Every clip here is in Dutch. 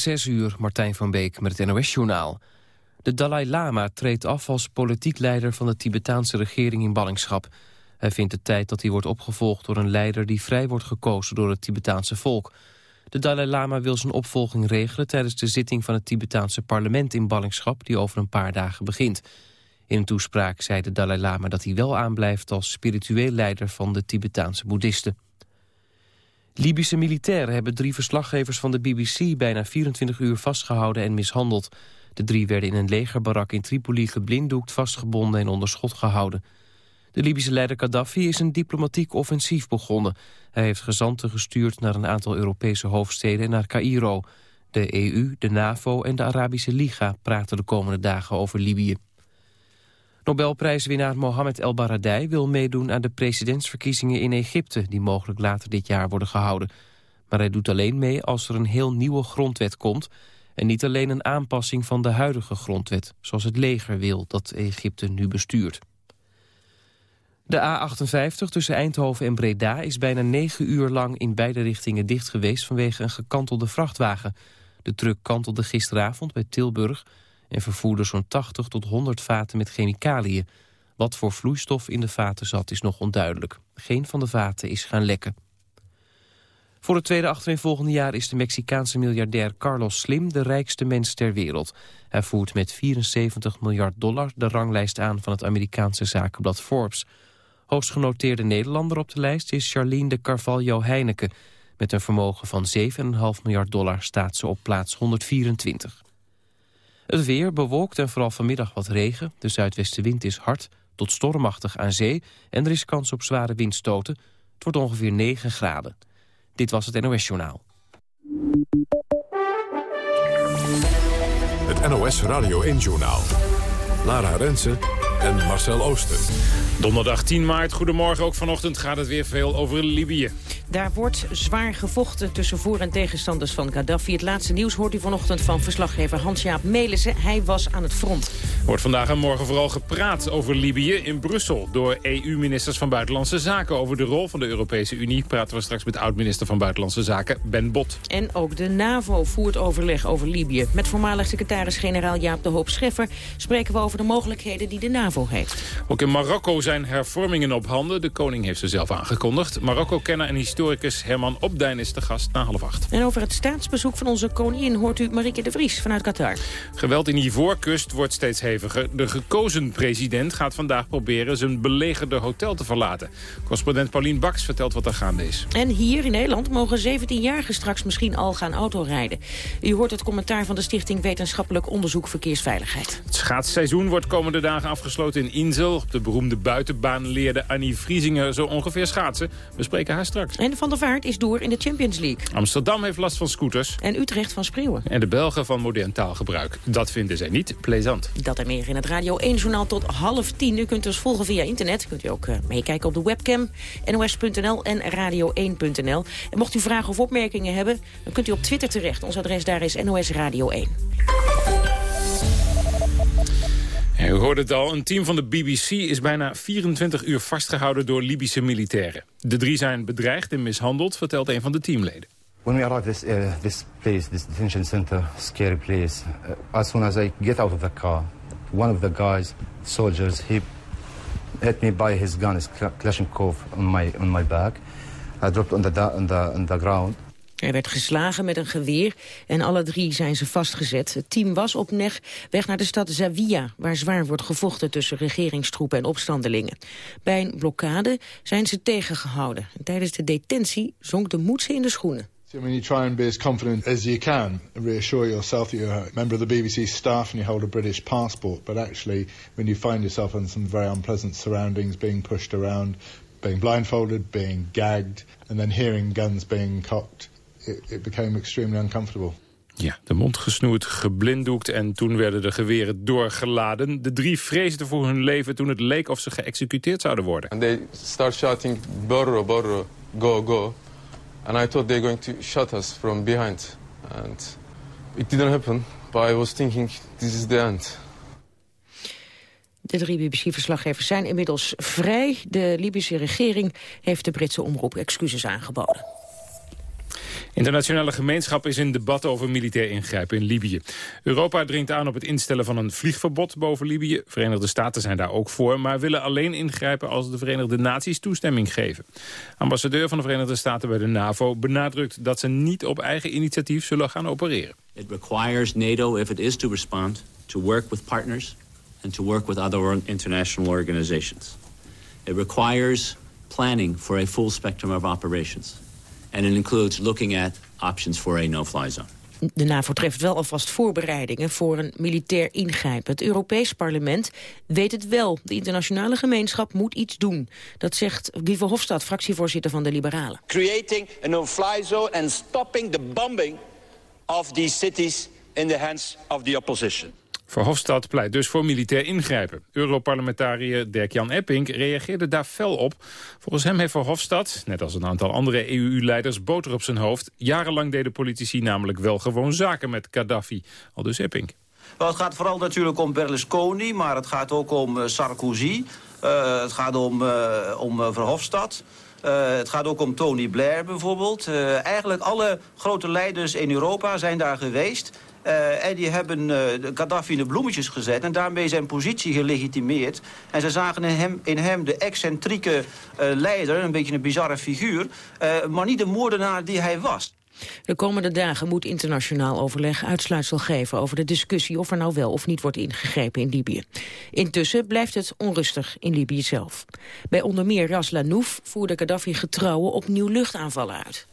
Zes uur, Martijn van Beek met het NOS-journaal. De Dalai Lama treedt af als politiek leider van de Tibetaanse regering in ballingschap. Hij vindt het tijd dat hij wordt opgevolgd door een leider die vrij wordt gekozen door het Tibetaanse volk. De Dalai Lama wil zijn opvolging regelen tijdens de zitting van het Tibetaanse parlement in ballingschap die over een paar dagen begint. In een toespraak zei de Dalai Lama dat hij wel aanblijft als spiritueel leider van de Tibetaanse boeddhisten. Libische militairen hebben drie verslaggevers van de BBC bijna 24 uur vastgehouden en mishandeld. De drie werden in een legerbarak in Tripoli geblinddoekt, vastgebonden en onder schot gehouden. De Libische leider Gaddafi is een diplomatiek offensief begonnen. Hij heeft gezanten gestuurd naar een aantal Europese hoofdsteden en naar Cairo. De EU, de NAVO en de Arabische Liga praten de komende dagen over Libië. Nobelprijswinnaar Mohamed El Baradei wil meedoen aan de presidentsverkiezingen in Egypte... die mogelijk later dit jaar worden gehouden. Maar hij doet alleen mee als er een heel nieuwe grondwet komt... en niet alleen een aanpassing van de huidige grondwet... zoals het leger wil dat Egypte nu bestuurt. De A58 tussen Eindhoven en Breda is bijna negen uur lang in beide richtingen dicht geweest vanwege een gekantelde vrachtwagen. De truck kantelde gisteravond bij Tilburg en vervoerde zo'n 80 tot 100 vaten met chemicaliën. Wat voor vloeistof in de vaten zat is nog onduidelijk. Geen van de vaten is gaan lekken. Voor het tweede achtereenvolgende jaar is de Mexicaanse miljardair Carlos Slim de rijkste mens ter wereld. Hij voert met 74 miljard dollar de ranglijst aan van het Amerikaanse zakenblad Forbes. Hoogstgenoteerde Nederlander op de lijst is Charlene de Carvalho Heineken. Met een vermogen van 7,5 miljard dollar staat ze op plaats 124. Het weer bewolkt en vooral vanmiddag wat regen. De zuidwestenwind is hard tot stormachtig aan zee... en er is kans op zware windstoten. Het wordt ongeveer 9 graden. Dit was het NOS Journaal. Het NOS Radio 1 Journaal. Lara Rensen en Marcel Ooster. Donderdag 10 maart, goedemorgen. Ook vanochtend gaat het weer veel over Libië. Daar wordt zwaar gevochten tussen voor- en tegenstanders van Gaddafi. Het laatste nieuws hoort u vanochtend van verslaggever Hans-Jaap Melissen. Hij was aan het front. Er wordt vandaag en morgen vooral gepraat over Libië in Brussel... door EU-ministers van Buitenlandse Zaken. Over de rol van de Europese Unie praten we straks met oud-minister van Buitenlandse Zaken, Ben Bot. En ook de NAVO voert overleg over Libië. Met voormalig secretaris-generaal Jaap de Hoop Scheffer... spreken we over de mogelijkheden die de NAVO heeft. Ook in Marokko zijn hervormingen op handen. De koning heeft ze zelf aangekondigd. Marokko-kenner en historicus Herman Opdijn is de gast na half acht. En over het staatsbezoek van onze koningin hoort u Marieke de Vries vanuit Qatar. Geweld in Ivoorkust wordt steeds heviger. De gekozen president gaat vandaag proberen zijn belegerde hotel te verlaten. Correspondent Paulien Baks vertelt wat er gaande is. En hier in Nederland mogen 17-jarigen straks misschien al gaan autorijden. U hoort het commentaar van de Stichting Wetenschappelijk Onderzoek Verkeersveiligheid. Het schaatsseizoen wordt komende dagen afgesloten in Insel. Op de beroemde buitenbaan leerde Annie Vriesinger zo ongeveer schaatsen. We spreken haar straks. En Van der Vaart is door in de Champions League. Amsterdam heeft last van scooters. En Utrecht van Spreeuwen. En de Belgen van modern taalgebruik. Dat vinden zij niet plezant. Dat en meer in het Radio 1-journaal tot half tien. U kunt ons volgen via internet. Kunt u ook uh, meekijken op de webcam. nos.nl en radio1.nl. En mocht u vragen of opmerkingen hebben... dan kunt u op Twitter terecht. Ons adres daar is NOS Radio 1. U hoorde het al, een team van de BBC is bijna 24 uur vastgehouden door Libische militairen. De drie zijn bedreigd en mishandeld, vertelt een van de teamleden. When we arrived this uh, this place, this detention center, scary place. Uh, as soon as I get out of the car, one of the guys, soldiers, he hit me by his gun, his Kalashnikov, on my on my back. I dropped on the on the on the ground. Er werd geslagen met een geweer en alle drie zijn ze vastgezet. Het team was op weg, weg naar de stad Zawiya... waar zwaar wordt gevochten tussen regeringstroepen en opstandelingen. Bij een blokkade zijn ze tegengehouden. En tijdens de detentie zonk de moed ze in de schoenen. When you try and be as confident as you can, reassure yourself that you're a member of the BBC staff and you hold a British passport, but actually when you find yourself in some very unpleasant surroundings, being pushed around, being blindfolded, being gagged, and then hearing guns being cocked, it, it became extremely uncomfortable. Ja, de mond gesnoerd, geblinddoekt en toen werden de geweren doorgeladen. De drie vreesden voor hun leven toen het leek of ze geëxecuteerd zouden worden. And they start shouting, Borro, Borro, go, go. And I thought they're going to shot us from behind. And it didn't happen, but I was thinking, this is the end. De drie BBC-verslaggevers zijn inmiddels vrij. De Libische regering heeft de Britse omroep excuses aangeboden. Internationale gemeenschap is in debat over militair ingrijpen in Libië. Europa dringt aan op het instellen van een vliegverbod boven Libië. Verenigde Staten zijn daar ook voor, maar willen alleen ingrijpen als de Verenigde Naties toestemming geven. Ambassadeur van de Verenigde Staten bij de NAVO benadrukt dat ze niet op eigen initiatief zullen gaan opereren. It requires NATO, if it is to respond, to work with partners and to work with other international organizations. It requires planning for a full spectrum of operations. And it includes looking at options for a no-fly zone. De NAVO treft wel alvast voorbereidingen voor een militair ingrijpen. Het Europees Parlement weet het wel. De internationale gemeenschap moet iets doen. Dat zegt Guy Verhofstadt, fractievoorzitter van de Liberalen. Creating a no-fly zone and stopping the bombing of these cities in the hands of the opposition. Verhofstadt pleit dus voor militair ingrijpen. Europarlementariër Dirk-Jan Epping reageerde daar fel op. Volgens hem heeft Verhofstadt, net als een aantal andere EU-leiders, boter op zijn hoofd. Jarenlang deden politici namelijk wel gewoon zaken met Gaddafi. Al dus Epping. Het gaat vooral natuurlijk om Berlusconi, maar het gaat ook om uh, Sarkozy. Uh, het gaat om, uh, om Verhofstadt. het gaat ook om Tony Blair bijvoorbeeld. eigenlijk alle grote leiders in Europa zijn daar geweest. Uh, en die hebben uh, Gaddafi in de bloemetjes gezet... en daarmee zijn positie gelegitimeerd. En ze zagen in hem, in hem de excentrieke uh, leider, een beetje een bizarre figuur... maar niet de moordenaar die hij was. De komende dagen moet internationaal overleg uitsluitsel geven over de discussie of er nou wel of niet wordt ingegrepen in Libië. Intussen blijft het onrustig in Libië zelf. Bij onder meer Ras Lanouf voerde Gaddafi getrouwen opnieuw luchtaanvallen uit.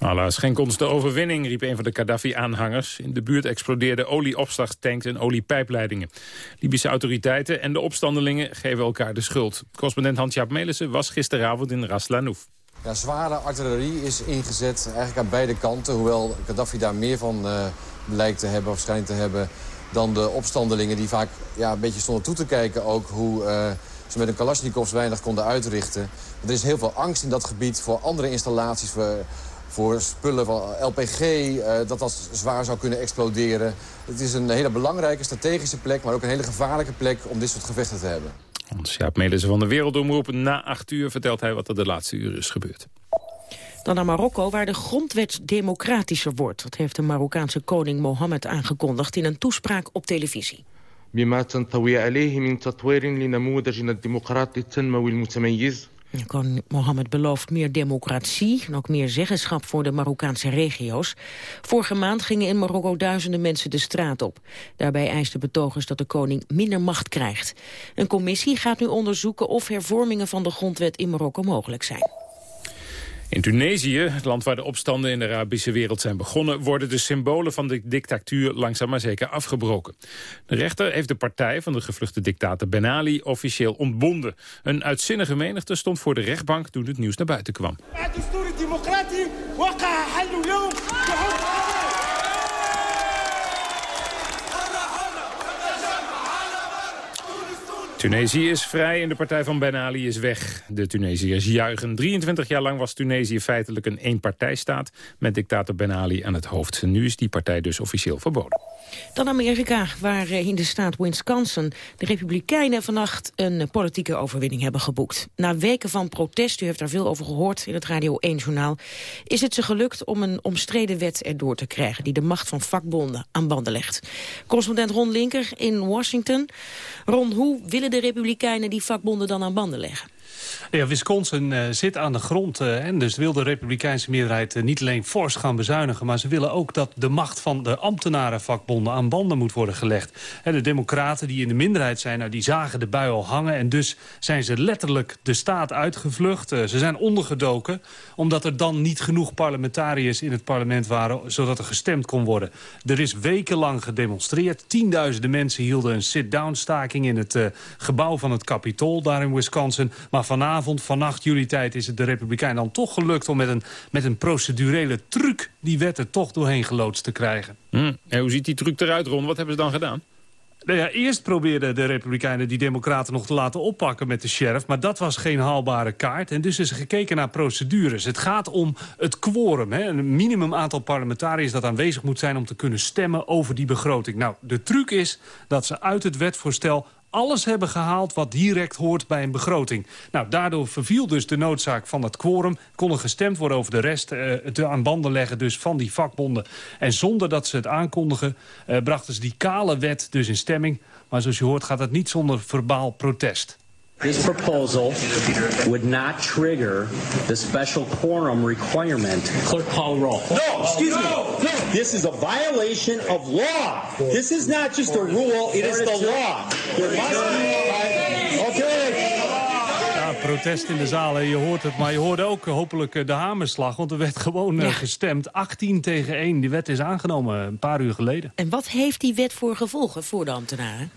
Allah schenk ons de overwinning, riep een van de Gaddafi-aanhangers. In de buurt explodeerden olieopslagtanks en oliepijpleidingen. Libische autoriteiten en de opstandelingen geven elkaar de schuld. Correspondent Hans-Jaap Melissen was gisteravond in Ras Lanouf. Zware artillerie is ingezet, eigenlijk aan beide kanten. Hoewel Gaddafi daar meer van uh, lijkt te hebben of schijnt te hebben... dan de opstandelingen die vaak ja, een beetje stonden toe te kijken ook... hoe uh, ze met een Kalashnikovs weinig konden uitrichten. Er is heel veel angst in dat gebied voor andere installaties... Voor, voor spullen van LPG, uh, dat dat zwaar zou kunnen exploderen. Het is een hele belangrijke strategische plek, maar ook een hele gevaarlijke plek om dit soort gevechten te hebben. Hans-Jaap Melissen van de Wereldomroep. Na acht uur vertelt hij wat er de laatste uren is gebeurd. Dan naar Marokko, waar de grondwet democratischer wordt. Dat heeft de Marokkaanse koning Mohammed aangekondigd in een toespraak op televisie. بما تنطوي عليه من تطوير لنموذجنا الديمقراطي التنموي المتميز Koning Mohammed belooft meer democratie en ook meer zeggenschap voor de Marokkaanse regio's. Vorige maand gingen in Marokko duizenden mensen de straat op. Daarbij eisten betogers dat de koning minder macht krijgt. Een commissie gaat nu onderzoeken of hervormingen van de grondwet in Marokko mogelijk zijn. In Tunesië, het land waar de opstanden in de Arabische wereld zijn begonnen... worden de symbolen van de dictatuur langzaam maar zeker afgebroken. De rechter heeft de partij van de gevluchte dictator Ben Ali officieel ontbonden. Een uitzinnige menigte stond voor de rechtbank toen het nieuws naar buiten kwam. Tunesië is vrij en de partij van Ben Ali is weg. De Tunesiërs juichen. 23 jaar lang was Tunesië feitelijk een eenpartijstaat... met dictator Ben Ali aan het hoofd. Nu is die partij dus officieel verboden. Dan Amerika, waar eh, in de staat Wisconsin de Republikeinen vannacht een politieke overwinning hebben geboekt. Na weken van protest, u heeft daar veel over gehoord in het Radio 1-journaal, is het ze gelukt om een omstreden wet erdoor te krijgen die de macht van vakbonden aan banden legt. Correspondent Ron Linker in Washington. Ron, hoe willen de Republikeinen die vakbonden dan aan banden leggen? Ja, Wisconsin uh, zit aan de grond uh, en dus wil de republikeinse meerderheid uh, niet alleen fors gaan bezuinigen... maar ze willen ook dat de macht van de ambtenarenvakbonden aan banden moet worden gelegd. De democraten die in de minderheid zijn, nou, die zagen de bui al hangen... en dus zijn ze letterlijk de staat uitgevlucht. ze zijn ondergedoken omdat er dan niet genoeg parlementariërs in het parlement waren... zodat er gestemd kon worden. Er is wekenlang gedemonstreerd. Tienduizenden mensen hielden een sit-down staking in het gebouw van het Capitool daar in Wisconsin... Maar vanavond, vannacht, jullie tijd, is het de Republikeinen dan toch gelukt... om met een, met een procedurele truc die wet er toch doorheen geloodst te krijgen. Hm. En hoe ziet die truc eruit, Ron? Wat hebben ze dan gedaan? Nou ja, eerst probeerden de Republikeinen die Democraten nog te laten oppakken met de sheriff. Maar dat was geen haalbare kaart. En dus is er gekeken naar procedures. Het gaat om het quorum. Hè? Een minimum aantal parlementariërs dat aanwezig moet zijn om te kunnen stemmen over die begroting. Nou, de truc is dat ze uit het wetvoorstel alles hebben gehaald wat direct hoort bij een begroting. Nou, daardoor verviel dus de noodzaak van het quorum. Kon er gestemd worden over de rest uh, te aan banden leggen dus van die vakbonden. En zonder dat ze het aankondigen uh, brachten ze die kale wet dus in stemming. Maar zoals je hoort gaat het niet zonder verbaal protest. This proposal would not trigger the special quorum requirement. Clerk call roll. No, excuse me. This is a violation of law. This is not just a rule, it is the law. There must be... Okay. Protest in de zaal, je hoort het. Maar je hoorde ook hopelijk de hamerslag. Want er werd gewoon ja. gestemd. 18 tegen 1. Die wet is aangenomen een paar uur geleden. En wat heeft die wet voor gevolgen voor de ambtenaren?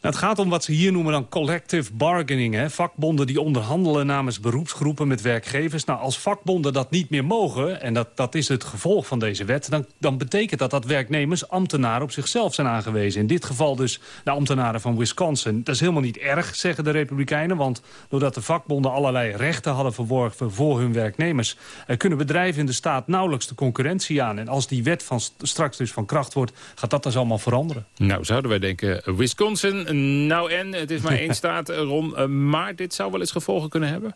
Nou, het gaat om wat ze hier noemen dan collective bargaining. Hè? Vakbonden die onderhandelen namens beroepsgroepen met werkgevers. Nou, als vakbonden dat niet meer mogen, en dat, dat is het gevolg van deze wet... Dan, dan betekent dat dat werknemers ambtenaren op zichzelf zijn aangewezen. In dit geval dus de ambtenaren van Wisconsin. Dat is helemaal niet erg, zeggen de Republikeinen... want doordat de vakbonden allerlei rechten hadden verworven voor hun werknemers... Eh, kunnen bedrijven in de staat nauwelijks de concurrentie aan. En als die wet van straks dus van kracht wordt, gaat dat dus allemaal veranderen. Nou, zouden wij denken, Wisconsin nou en, het is maar één staat, Ron. Maar dit zou wel eens gevolgen kunnen hebben?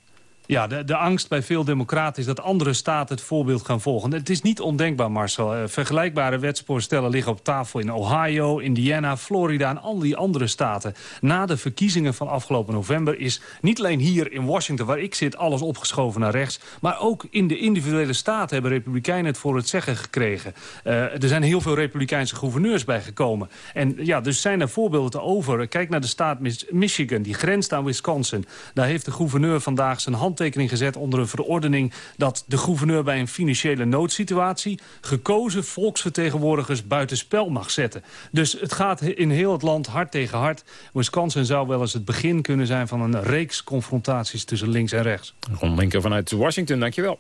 Ja, de, de angst bij veel democraten is dat andere staten het voorbeeld gaan volgen. Het is niet ondenkbaar, Marcel. Uh, vergelijkbare wetsvoorstellen liggen op tafel in Ohio, Indiana, Florida en al die andere staten. Na de verkiezingen van afgelopen november is niet alleen hier in Washington, waar ik zit, alles opgeschoven naar rechts. Maar ook in de individuele staten hebben republikeinen het voor het zeggen gekregen. Uh, er zijn heel veel republikeinse gouverneurs bijgekomen. En ja, dus zijn er voorbeelden te over. Kijk naar de staat Michigan, die grenst aan Wisconsin. Daar heeft de gouverneur vandaag zijn hand handtekening gezet onder een verordening... dat de gouverneur bij een financiële noodsituatie... gekozen volksvertegenwoordigers buitenspel mag zetten. Dus het gaat in heel het land hard tegen hard. Wisconsin zou wel eens het begin kunnen zijn van een reeks confrontaties tussen links en rechts. Ron Linker vanuit Washington, dankjewel.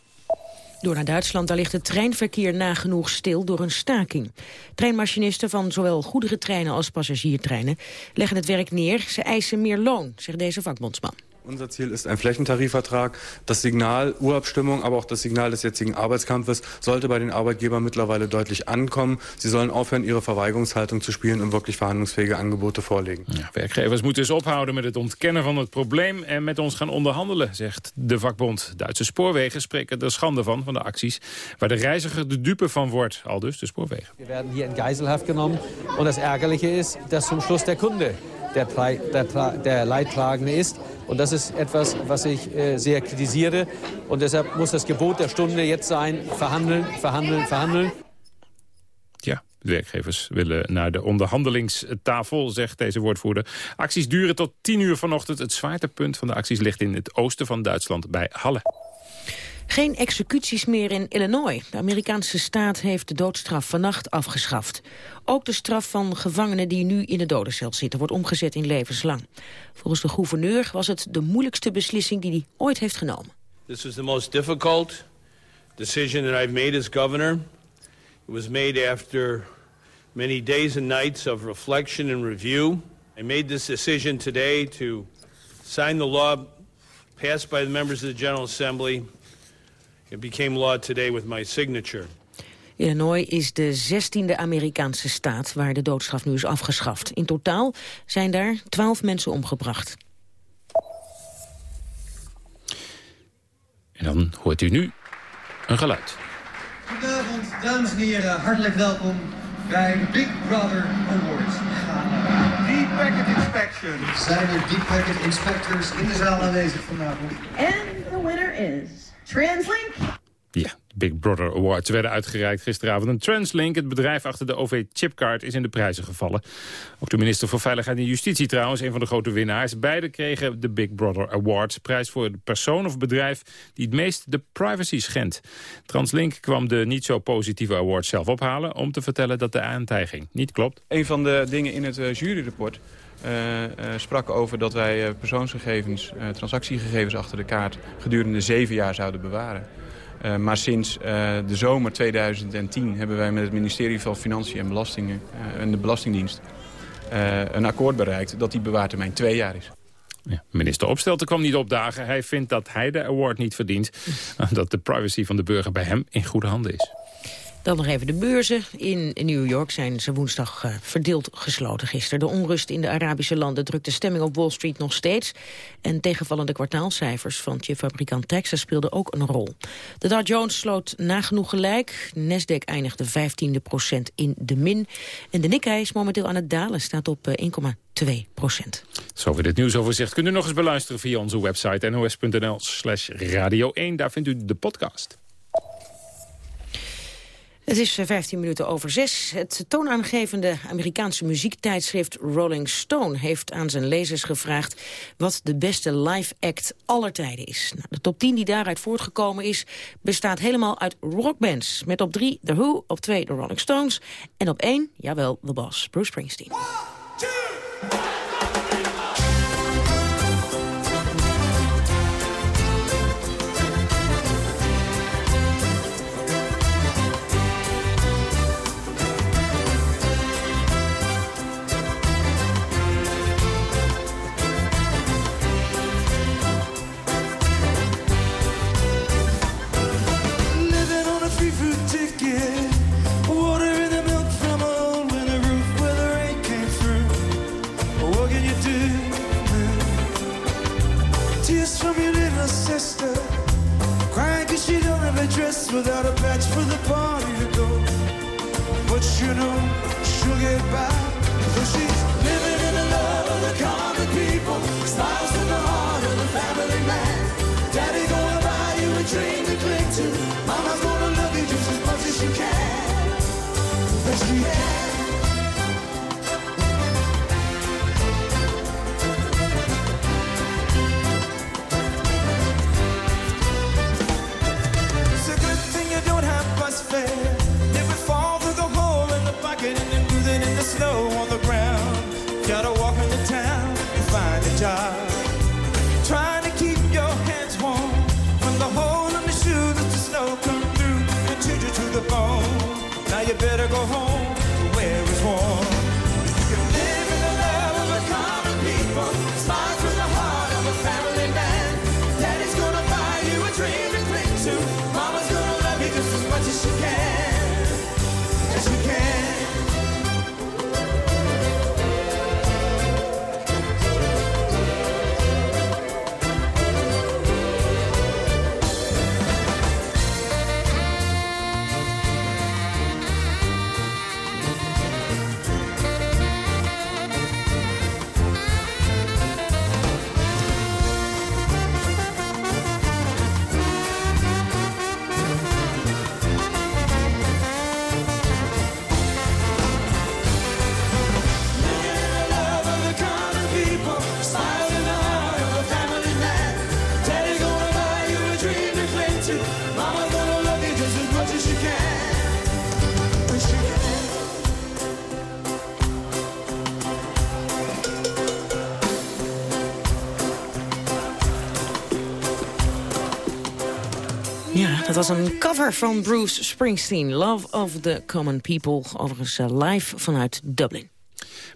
Door naar Duitsland, daar ligt het treinverkeer nagenoeg stil door een staking. Treinmachinisten van zowel goederentreinen als passagiertreinen leggen het werk neer. Ze eisen meer loon, zegt deze vakbondsman. Unser Ziel ist ein Flächentarifvertrag. Das Signal Urabstimmung, aber auch das Signal des jetzigen Arbeitskampfes sollte bei den Arbeitgebern mittlerweile deutlich ankommen. Sie sollen aufhören, ihre Verweigerungshaltung zu spielen und wirklich verhandlungsfähige Angebote vorlegen. Ja, werkgevers moeten dus ophouden met het ontkennen van het probleem en met ons gaan onderhandelen, zegt de vakbond. Duitse spoorwegen spreken er schande van, van de acties, waar de reiziger de dupe van wordt, al dus de spoorwegen. We werden hier in Geiselhaft genomen und das Ärgerliche ist, dass zum Schluss der Kunde der, der, der Leidtragende ist. Und das ist etwas, was ich äh, sehr kritisiere. Und deshalb muss das Gebot der Stunde jetzt sein, verhandeln, verhandeln, verhandeln. Ja, werkgevers willen naar de onderhandelingstafel, zegt deze woordvoerder. Acties duren tot 10 uur vanochtend. Het zwaartepunt van de acties ligt in het oosten van Duitsland bij Halle. Geen executies meer in Illinois. De Amerikaanse staat heeft de doodstraf vannacht afgeschaft. Ook de straf van gevangenen die nu in de dodencel zitten... wordt omgezet in levenslang. Volgens de gouverneur was het de moeilijkste beslissing die hij ooit heeft genomen. This was the most difficult decision that I've made as governor. It was made after many days and nights of reflection and review. I made this decision today to sign the law passed by the members of the General Assembly It became law today with my signature. Illinois is de zestiende Amerikaanse staat waar de doodstraf nu is afgeschaft. In totaal zijn daar twaalf mensen omgebracht. En dan hoort u nu een geluid. Goedenavond, dames en heren. Hartelijk welkom bij de Big Brother Awards. Deep Packet Inspection. Zijn er Deep Packet Inspectors in de zaal aanwezig vanavond? And the winner is... Translink? Ja, Big Brother Awards werden uitgereikt gisteravond. En Translink, het bedrijf achter de OV-chipkaart, is in de prijzen gevallen. Ook de minister voor Veiligheid en Justitie trouwens, een van de grote winnaars. Beide kregen de Big Brother Awards, prijs voor de persoon of bedrijf die het meest de privacy schendt. Translink kwam de niet zo positieve award zelf ophalen om te vertellen dat de aantijging niet klopt. Een van de dingen in het uh, juryrapport sprak over dat wij uh, persoonsgegevens, transactiegegevens achter de kaart gedurende zeven jaar zouden bewaren. maar sinds de zomer 2010 hebben wij met het ministerie van Financiën en Belastingen en de Belastingdienst een akkoord bereikt dat die bewaartermijn twee jaar is. Ja, minister Opstelten kwam niet opdagen. Hij vindt dat hij de award niet verdient. Dat de privacy van de burger bij hem in goede handen is. Dan nog even de beurzen. In New York zijn ze woensdag uh, verdeeld gesloten gisteren. De onrust in de Arabische landen drukt de stemming op Wall Street nog steeds. En tegenvallende kwartaalcijfers van chipfabrikant Texas speelden ook een rol. De Dow Jones sloot nagenoeg gelijk. Nasdaq eindigde 15e procent in de min. En de Nikkei is momenteel aan het dalen, staat op uh, 1,2 procent. Zo weer dit nieuwsoverzicht kunt u nog eens beluisteren via onze website nos.nl slash radio 1. Daar vindt u de podcast. Het is 15 eh, minuten over zes. Het toonaangevende Amerikaanse muziektijdschrift Rolling Stone... heeft aan zijn lezers gevraagd wat de beste live act aller tijden is. Nou, de top 10 die daaruit voortgekomen is... bestaat helemaal uit rockbands. Met op 3 The Who, op 2 de Rolling Stones... en op 1, jawel, de Boss, Bruce Springsteen. Without a patch for the party to go. But you know, she'll get by. So she's job trying to keep your hands warm from the hole in the shoe that the snow come through and chew you to the bone. Now you better go home. Dat was een cover van Bruce Springsteen. Love of the Common People. Overigens uh, live vanuit Dublin.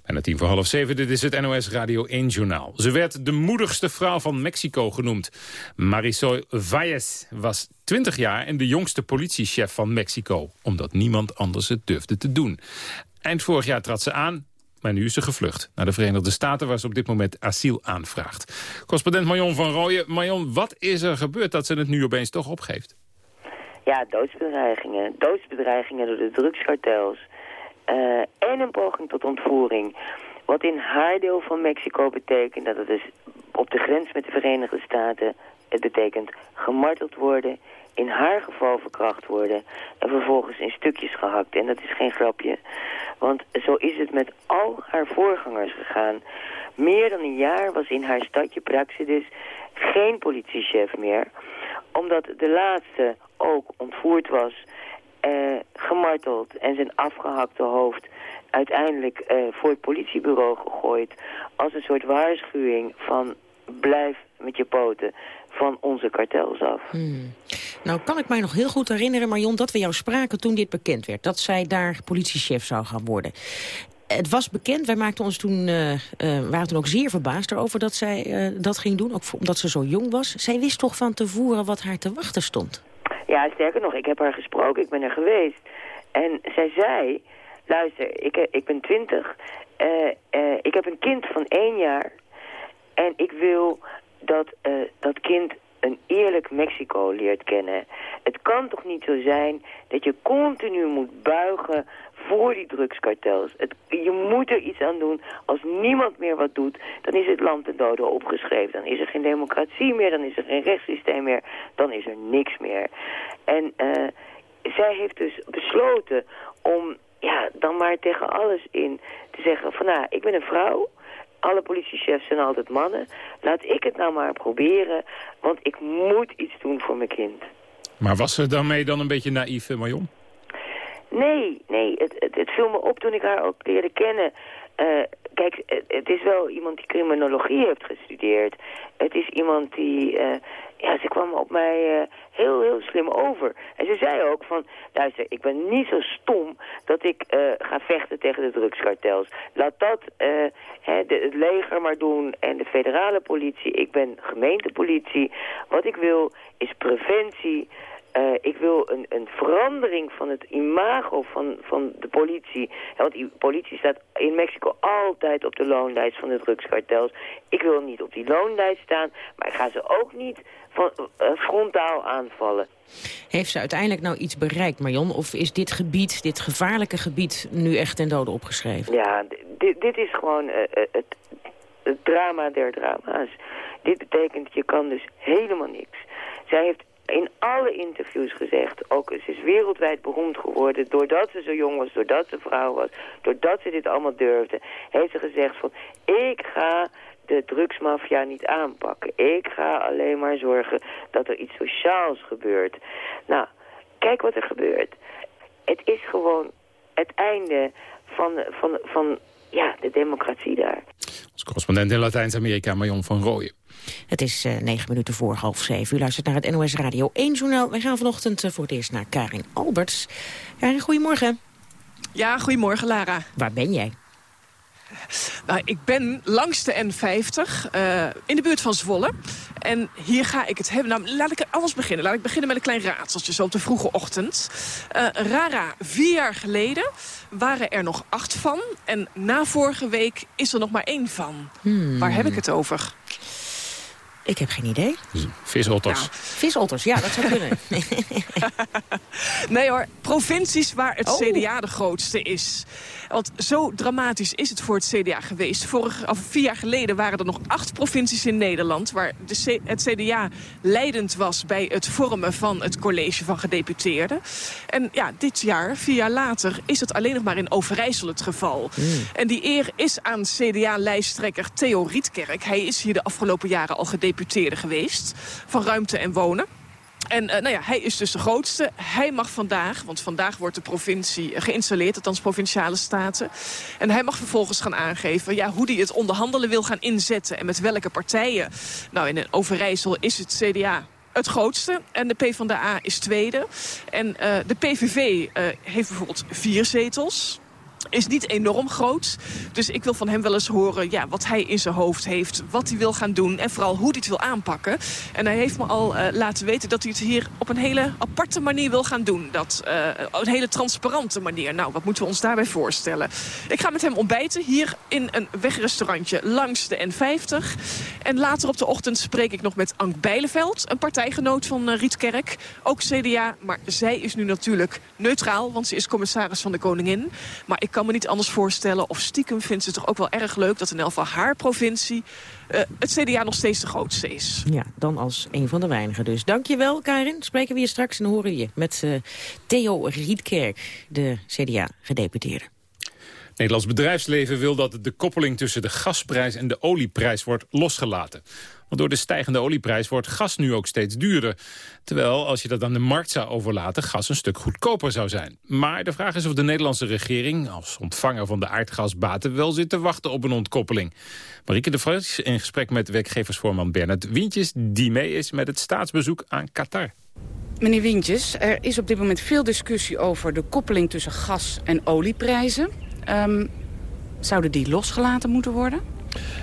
Bijna tien voor half zeven, dit is het NOS Radio 1 Journaal. Ze werd de moedigste vrouw van Mexico genoemd. Marisol Valles was 20 jaar en de jongste politiechef van Mexico. Omdat niemand anders het durfde te doen. Eind vorig jaar trad ze aan, maar nu is ze gevlucht naar de Verenigde Staten... waar ze op dit moment asiel aanvraagt. Correspondent Marion van Rooyen. Marion, wat is er gebeurd dat ze het nu opeens toch opgeeft? Ja, doodsbedreigingen. Doodsbedreigingen door de drugskartels. Uh, en een poging tot ontvoering. Wat in haar deel van Mexico betekent dat het dus op de grens met de Verenigde Staten... het betekent gemarteld worden, in haar geval verkracht worden... en vervolgens in stukjes gehakt. En dat is geen grapje. Want zo is het met al haar voorgangers gegaan. Meer dan een jaar was in haar stadje Praxidis geen politiechef meer omdat de laatste ook ontvoerd was, uh, gemarteld en zijn afgehakte hoofd uiteindelijk uh, voor het politiebureau gegooid als een soort waarschuwing van blijf met je poten van onze kartels af. Hmm. Nou kan ik mij nog heel goed herinneren, Marion, dat we jou spraken toen dit bekend werd. Dat zij daar politiechef zou gaan worden het was bekend. Wij maakten ons toen, uh, waren toen ook zeer verbaasd erover dat zij dat ging doen. Ook omdat ze zo jong was. Zij wist toch van tevoren wat haar te wachten stond? Ja, sterker nog, ik heb haar gesproken. Ik ben er geweest. En zij zei, luister, ik, ik ben twintig, uh, uh, ik heb een kind van één jaar en ik wil dat dat kind een eerlijk Mexico leert kennen. Het kan toch niet zo zijn dat je continu moet buigen voor die drugskartels. Het, je moet er iets aan doen. Als niemand meer wat doet, dan is het land de doden opgeschreven. Dan is er geen democratie meer, dan is er geen rechtssysteem meer, dan is er niks meer. En uh, zij heeft dus besloten om ja, dan maar tegen alles in te zeggen van nou, ik ben een vrouw alle politiechefs zijn altijd mannen. Laat ik het nou maar proberen, want ik moet iets doen voor mijn kind. Maar was ze daarmee dan een beetje naïef, eh, Marion? Nee, nee, het, het, het, viel me op toen ik haar ook leerde kennen. Uh, kijk, het, is wel iemand die criminologie heeft gestudeerd. Het is iemand die... Uh, ja, ze kwam op mij uh, heel, heel slim over. En ze zei ook van, luister, ik ben niet zo stom dat ik ga vechten tegen de drugskartels. Laat dat hè, het leger maar doen en de federale politie. Ik ben gemeentepolitie. Wat ik wil is preventie. Uh, ik wil een, een verandering van het imago van, van de politie. Ja, want die politie staat in Mexico altijd op de loonlijst van de drugskartels. Ik wil niet op die loonlijst staan, maar ik ga ze ook niet van, uh, frontaal aanvallen. Heeft ze uiteindelijk nou iets bereikt, Marion? Of is dit gebied, dit gevaarlijke gebied, nu echt ten dode opgeschreven? Ja, dit, dit is gewoon uh, het, het drama der drama's. Dit betekent, je kan dus helemaal niks. Zij heeft in alle interviews gezegd, ook ze is wereldwijd beroemd geworden... doordat ze zo jong was, doordat ze vrouw was, doordat ze dit allemaal durfde... heeft ze gezegd van, ik ga de drugsmafia niet aanpakken. Ik ga alleen maar zorgen dat er iets sociaals gebeurt. Nou, kijk wat er gebeurt. Het is gewoon het einde van, van, van ja, de democratie daar. Als correspondent in Latijns-Amerika, Marion van Rooyen. Het is uh, negen minuten voor half zeven. U luistert naar het NOS Radio 1 journaal. Wij gaan vanochtend uh, voor het eerst naar Karin Alberts. Karin, goedemorgen. Ja, goedemorgen Lara. Waar ben jij? Nou, ik ben langs de N50 uh, in de buurt van Zwolle. En hier ga ik het hebben. Nou, laat ik alles beginnen. Laat ik beginnen met een klein raadseltje zo op de vroege ochtend. Uh, Rara, vier jaar geleden waren er nog acht van. En na vorige week is er nog maar één van. Hmm. Waar heb ik het over? Ik heb geen idee. Visotters. Nou, visotters, ja, dat zou kunnen. nee hoor, provincies waar het oh. CDA de grootste is. Want zo dramatisch is het voor het CDA geweest. Vorig, of vier jaar geleden waren er nog acht provincies in Nederland... waar de het CDA leidend was bij het vormen van het college van gedeputeerden. En ja, dit jaar, vier jaar later, is het alleen nog maar in Overijssel het geval. Mm. En die eer is aan CDA-lijsttrekker Theo Rietkerk. Hij is hier de afgelopen jaren al gedeputeerde geweest van Ruimte en Wonen. En uh, nou ja, hij is dus de grootste. Hij mag vandaag, want vandaag wordt de provincie geïnstalleerd, althans provinciale staten. En hij mag vervolgens gaan aangeven ja, hoe hij het onderhandelen wil gaan inzetten. En met welke partijen. Nou, in Overijssel is het CDA het grootste. En de PvdA is tweede. En uh, de PVV heeft bijvoorbeeld vier zetels is niet enorm groot. Dus ik wil van hem wel eens horen ja, wat hij in zijn hoofd heeft. Wat hij wil gaan doen en vooral hoe hij het wil aanpakken. En hij heeft me al uh, laten weten dat hij het hier op een hele aparte manier wil gaan doen. Dat, uh, een hele transparante manier. Nou, wat moeten we ons daarbij voorstellen? Ik ga met hem ontbijten hier in een wegrestaurantje langs de N50. En later op de ochtend spreek ik nog met Ank Bijleveld. Een partijgenoot van uh, Rietkerk. Ook CDA, maar zij is nu natuurlijk neutraal. Want ze is commissaris van de Koningin. Maar ik kan me niet anders voorstellen. Of stiekem vindt ze toch ook wel erg leuk dat in elk geval haar provincie... Uh, het CDA nog steeds de grootste is. Ja, dan als een van de weinigen dus. Dankjewel, Karin. Spreken we je straks en horen je met uh, Theo Rietkerk, de CDA-gedeputeerde. Nederlands bedrijfsleven wil dat de koppeling tussen de gasprijs en de olieprijs wordt losgelaten. Want door de stijgende olieprijs wordt gas nu ook steeds duurder. Terwijl, als je dat aan de markt zou overlaten, gas een stuk goedkoper zou zijn. Maar de vraag is of de Nederlandse regering, als ontvanger van de aardgasbaten, wel zit te wachten op een ontkoppeling. Marieke de Vries in gesprek met werkgeversvoorman Bernard Wientjes, die mee is met het staatsbezoek aan Qatar. Meneer Wientjes, er is op dit moment veel discussie over de koppeling tussen gas- en olieprijzen. Um, zouden die losgelaten moeten worden?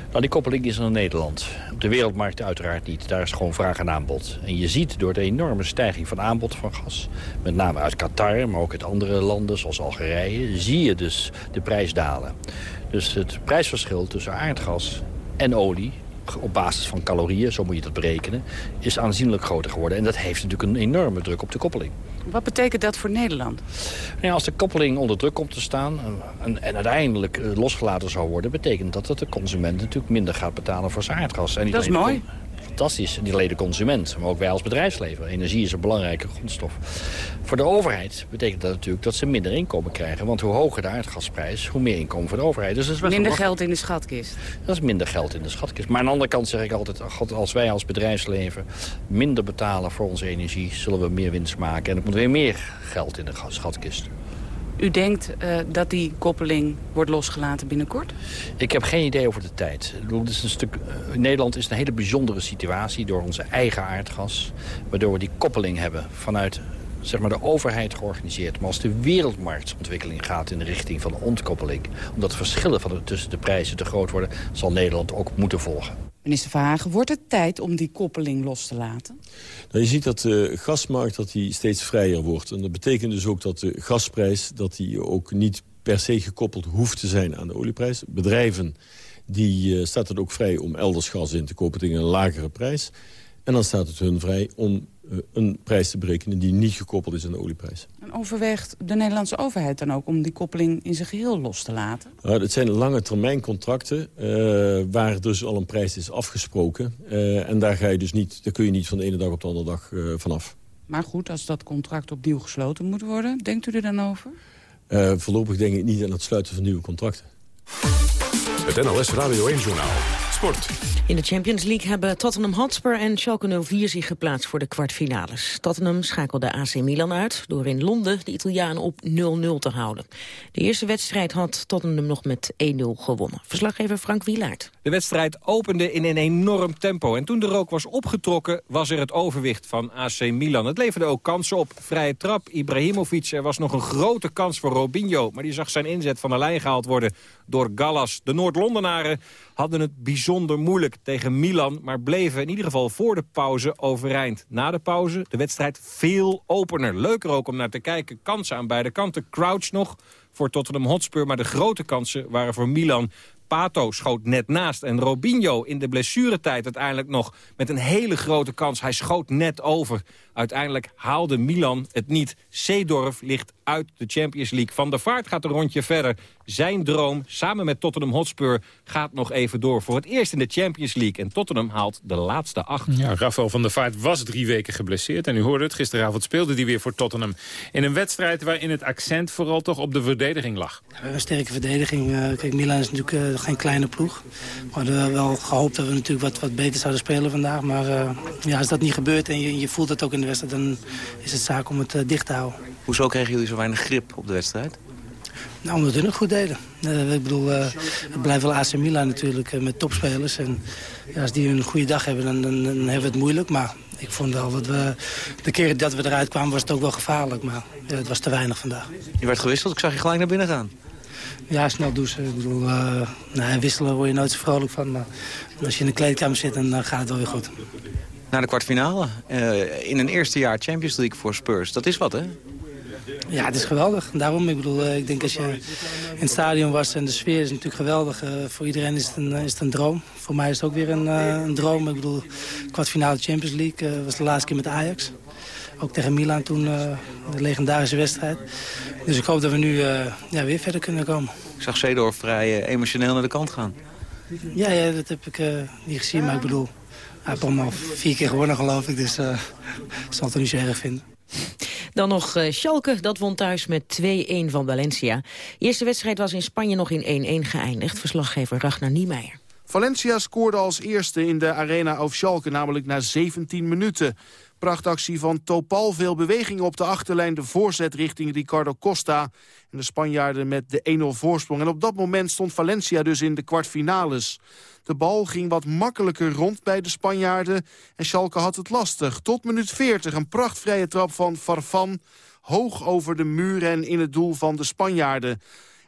Nou, die koppeling is er in Nederland. Op de wereldmarkt uiteraard niet. Daar is gewoon vraag en aanbod. En je ziet door de enorme stijging van aanbod van gas... met name uit Qatar, maar ook uit andere landen zoals Algerije... zie je dus de prijs dalen. Dus het prijsverschil tussen aardgas en olie op basis van calorieën, zo moet je dat berekenen, is aanzienlijk groter geworden. En dat heeft natuurlijk een enorme druk op de koppeling. Wat betekent dat voor Nederland? Nou als de koppeling onder druk komt te staan en, en uiteindelijk eh, losgelaten zou worden... betekent dat dat de consument natuurlijk minder gaat betalen voor zijn aardgas. En dat is mooi. Fantastisch, niet alleen de consument, maar ook wij als bedrijfsleven. Energie is een belangrijke grondstof. Voor de overheid betekent dat natuurlijk dat ze minder inkomen krijgen. Want hoe hoger de aardgasprijs, hoe meer inkomen voor de overheid. Dus dat is Minder geld in de schatkist. dat is minder geld in de schatkist. Maar aan de andere kant zeg ik altijd... God, als wij als bedrijfsleven minder betalen voor onze energie... zullen we meer winst maken. En er moet weer meer geld in de schatkist. U denkt eh, dat die koppeling wordt losgelaten binnenkort? Ik heb geen idee over de tijd. Bedoel, is een stuk, eh, Nederland is een hele bijzondere situatie... door onze eigen aardgas. Waardoor we die koppeling hebben vanuit zeg maar, de overheid georganiseerd. Maar als de wereldmarktontwikkeling gaat in de richting van ontkoppeling... omdat de verschillen tussen de prijzen te groot worden... zal Nederland ook moeten volgen. Minister Verhagen, wordt het tijd om die koppeling los te laten? Nou, je ziet dat de gasmarkt dat die steeds vrijer wordt. En dat betekent dus ook dat de gasprijs dat die ook niet per se gekoppeld hoeft te zijn aan de olieprijs. Bedrijven die eh, staat het ook vrij om elders gas in te kopen tegen een lagere prijs. En dan staat het hun vrij om een prijs te berekenen die niet gekoppeld is aan de olieprijs. En overweegt de Nederlandse overheid dan ook om die koppeling in zijn geheel los te laten? Nou, dat zijn lange termijn contracten eh, waar dus al een prijs is afgesproken. Eh, en daar, ga je dus niet, daar kun je niet van de ene dag op de andere dag eh, vanaf. Maar goed, als dat contract opnieuw gesloten moet worden, denkt u er dan over? Eh, voorlopig denk ik niet aan het sluiten van nieuwe contracten. Het NLS Radio 1-journaal. Sport. In de Champions League hebben Tottenham Hotspur en Schalke 04 zich geplaatst voor de kwartfinales. Tottenham schakelde AC Milan uit door in Londen de Italianen op 0-0 te houden. De eerste wedstrijd had Tottenham nog met 1-0 gewonnen. Verslaggever Frank Wielaert. De wedstrijd opende in een enorm tempo. En toen de rook was opgetrokken, was er het overwicht van AC Milan. Het leverde ook kansen op. Vrije trap, Ibrahimovic. Er was nog een grote kans voor Robinho. Maar die zag zijn inzet van de lijn gehaald worden door Gallas. De Noord-Londenaren hadden het bijzonder moeilijk tegen Milan... maar bleven in ieder geval voor de pauze overeind. Na de pauze de wedstrijd veel opener. Leuker ook om naar te kijken. Kansen aan beide kanten. Crouch nog voor Tottenham Hotspur. Maar de grote kansen waren voor Milan. Pato schoot net naast. En Robinho in de blessuretijd uiteindelijk nog met een hele grote kans. Hij schoot net over. Uiteindelijk haalde Milan het niet. Seedorf ligt uit de Champions League. Van der Vaart gaat een rondje verder. Zijn droom, samen met Tottenham Hotspur, gaat nog even door. Voor het eerst in de Champions League. En Tottenham haalt de laatste acht. Ja, Rafael van der Vaart was drie weken geblesseerd. En u hoorde het, gisteravond speelde hij weer voor Tottenham. In een wedstrijd waarin het accent vooral toch op de verdediging lag. We hebben een sterke verdediging. Eh, kijk, Milan is natuurlijk eh, geen kleine ploeg. We hadden wel gehoopt dat we natuurlijk wat, wat beter zouden spelen vandaag. Maar eh, ja, als dat niet gebeurt en je, je voelt het ook in de wedstrijd... dan is het zaak om het eh, dicht te houden. Hoezo kregen jullie zo weinig grip op de wedstrijd? Nou, omdat hun het goed deden. Eh, ik bedoel, eh, het blijft wel AC Milan natuurlijk met topspelers. En ja, als die een goede dag hebben, dan, dan, dan hebben we het moeilijk. Maar ik vond wel dat we... De keren dat we eruit kwamen was het ook wel gevaarlijk. Maar het was te weinig vandaag. Je werd gewisseld, ik zag je gelijk naar binnen gaan. Ja, snel douchen. Ik bedoel, nou, wisselen word je nooit zo vrolijk van. Maar als je in de kleedkamer zit, dan gaat het wel weer goed. Naar de kwartfinale. Eh, in een eerste jaar Champions League voor Spurs. Dat is wat, hè? Ja, het is geweldig. Daarom, ik bedoel, eh, ik denk als je in het stadion was en de sfeer is natuurlijk geweldig. Eh, voor iedereen is het, een, is het een droom. Voor mij is het ook weer een, een droom. Ik bedoel, kwartfinale Champions League eh, was de laatste keer met Ajax. Ook tegen Milan toen, de legendarische wedstrijd. Dus ik hoop dat we nu ja, weer verder kunnen komen. Ik zag Seedorf vrij emotioneel naar de kant gaan. Ja, ja dat heb ik niet gezien, maar ik bedoel... Hij heeft allemaal vier keer gewonnen, geloof ik. Dus eh zal het er niet zo erg vinden. Dan nog eh, Schalke, dat won thuis met 2-1 van Valencia. De eerste wedstrijd was in Spanje nog in 1-1 geëindigd. Verslaggever Ragnar Niemeyer. Valencia scoorde als eerste in de Arena of Schalke, namelijk na 17 minuten. Prachtactie van Topal, veel beweging op de achterlijn. De voorzet richting Ricardo Costa. En de Spanjaarden met de 1-0 voorsprong. En op dat moment stond Valencia dus in de kwartfinales. De bal ging wat makkelijker rond bij de Spanjaarden. En Schalke had het lastig. Tot minuut 40 een prachtvrije trap van Farfan. Hoog over de muur en in het doel van de Spanjaarden.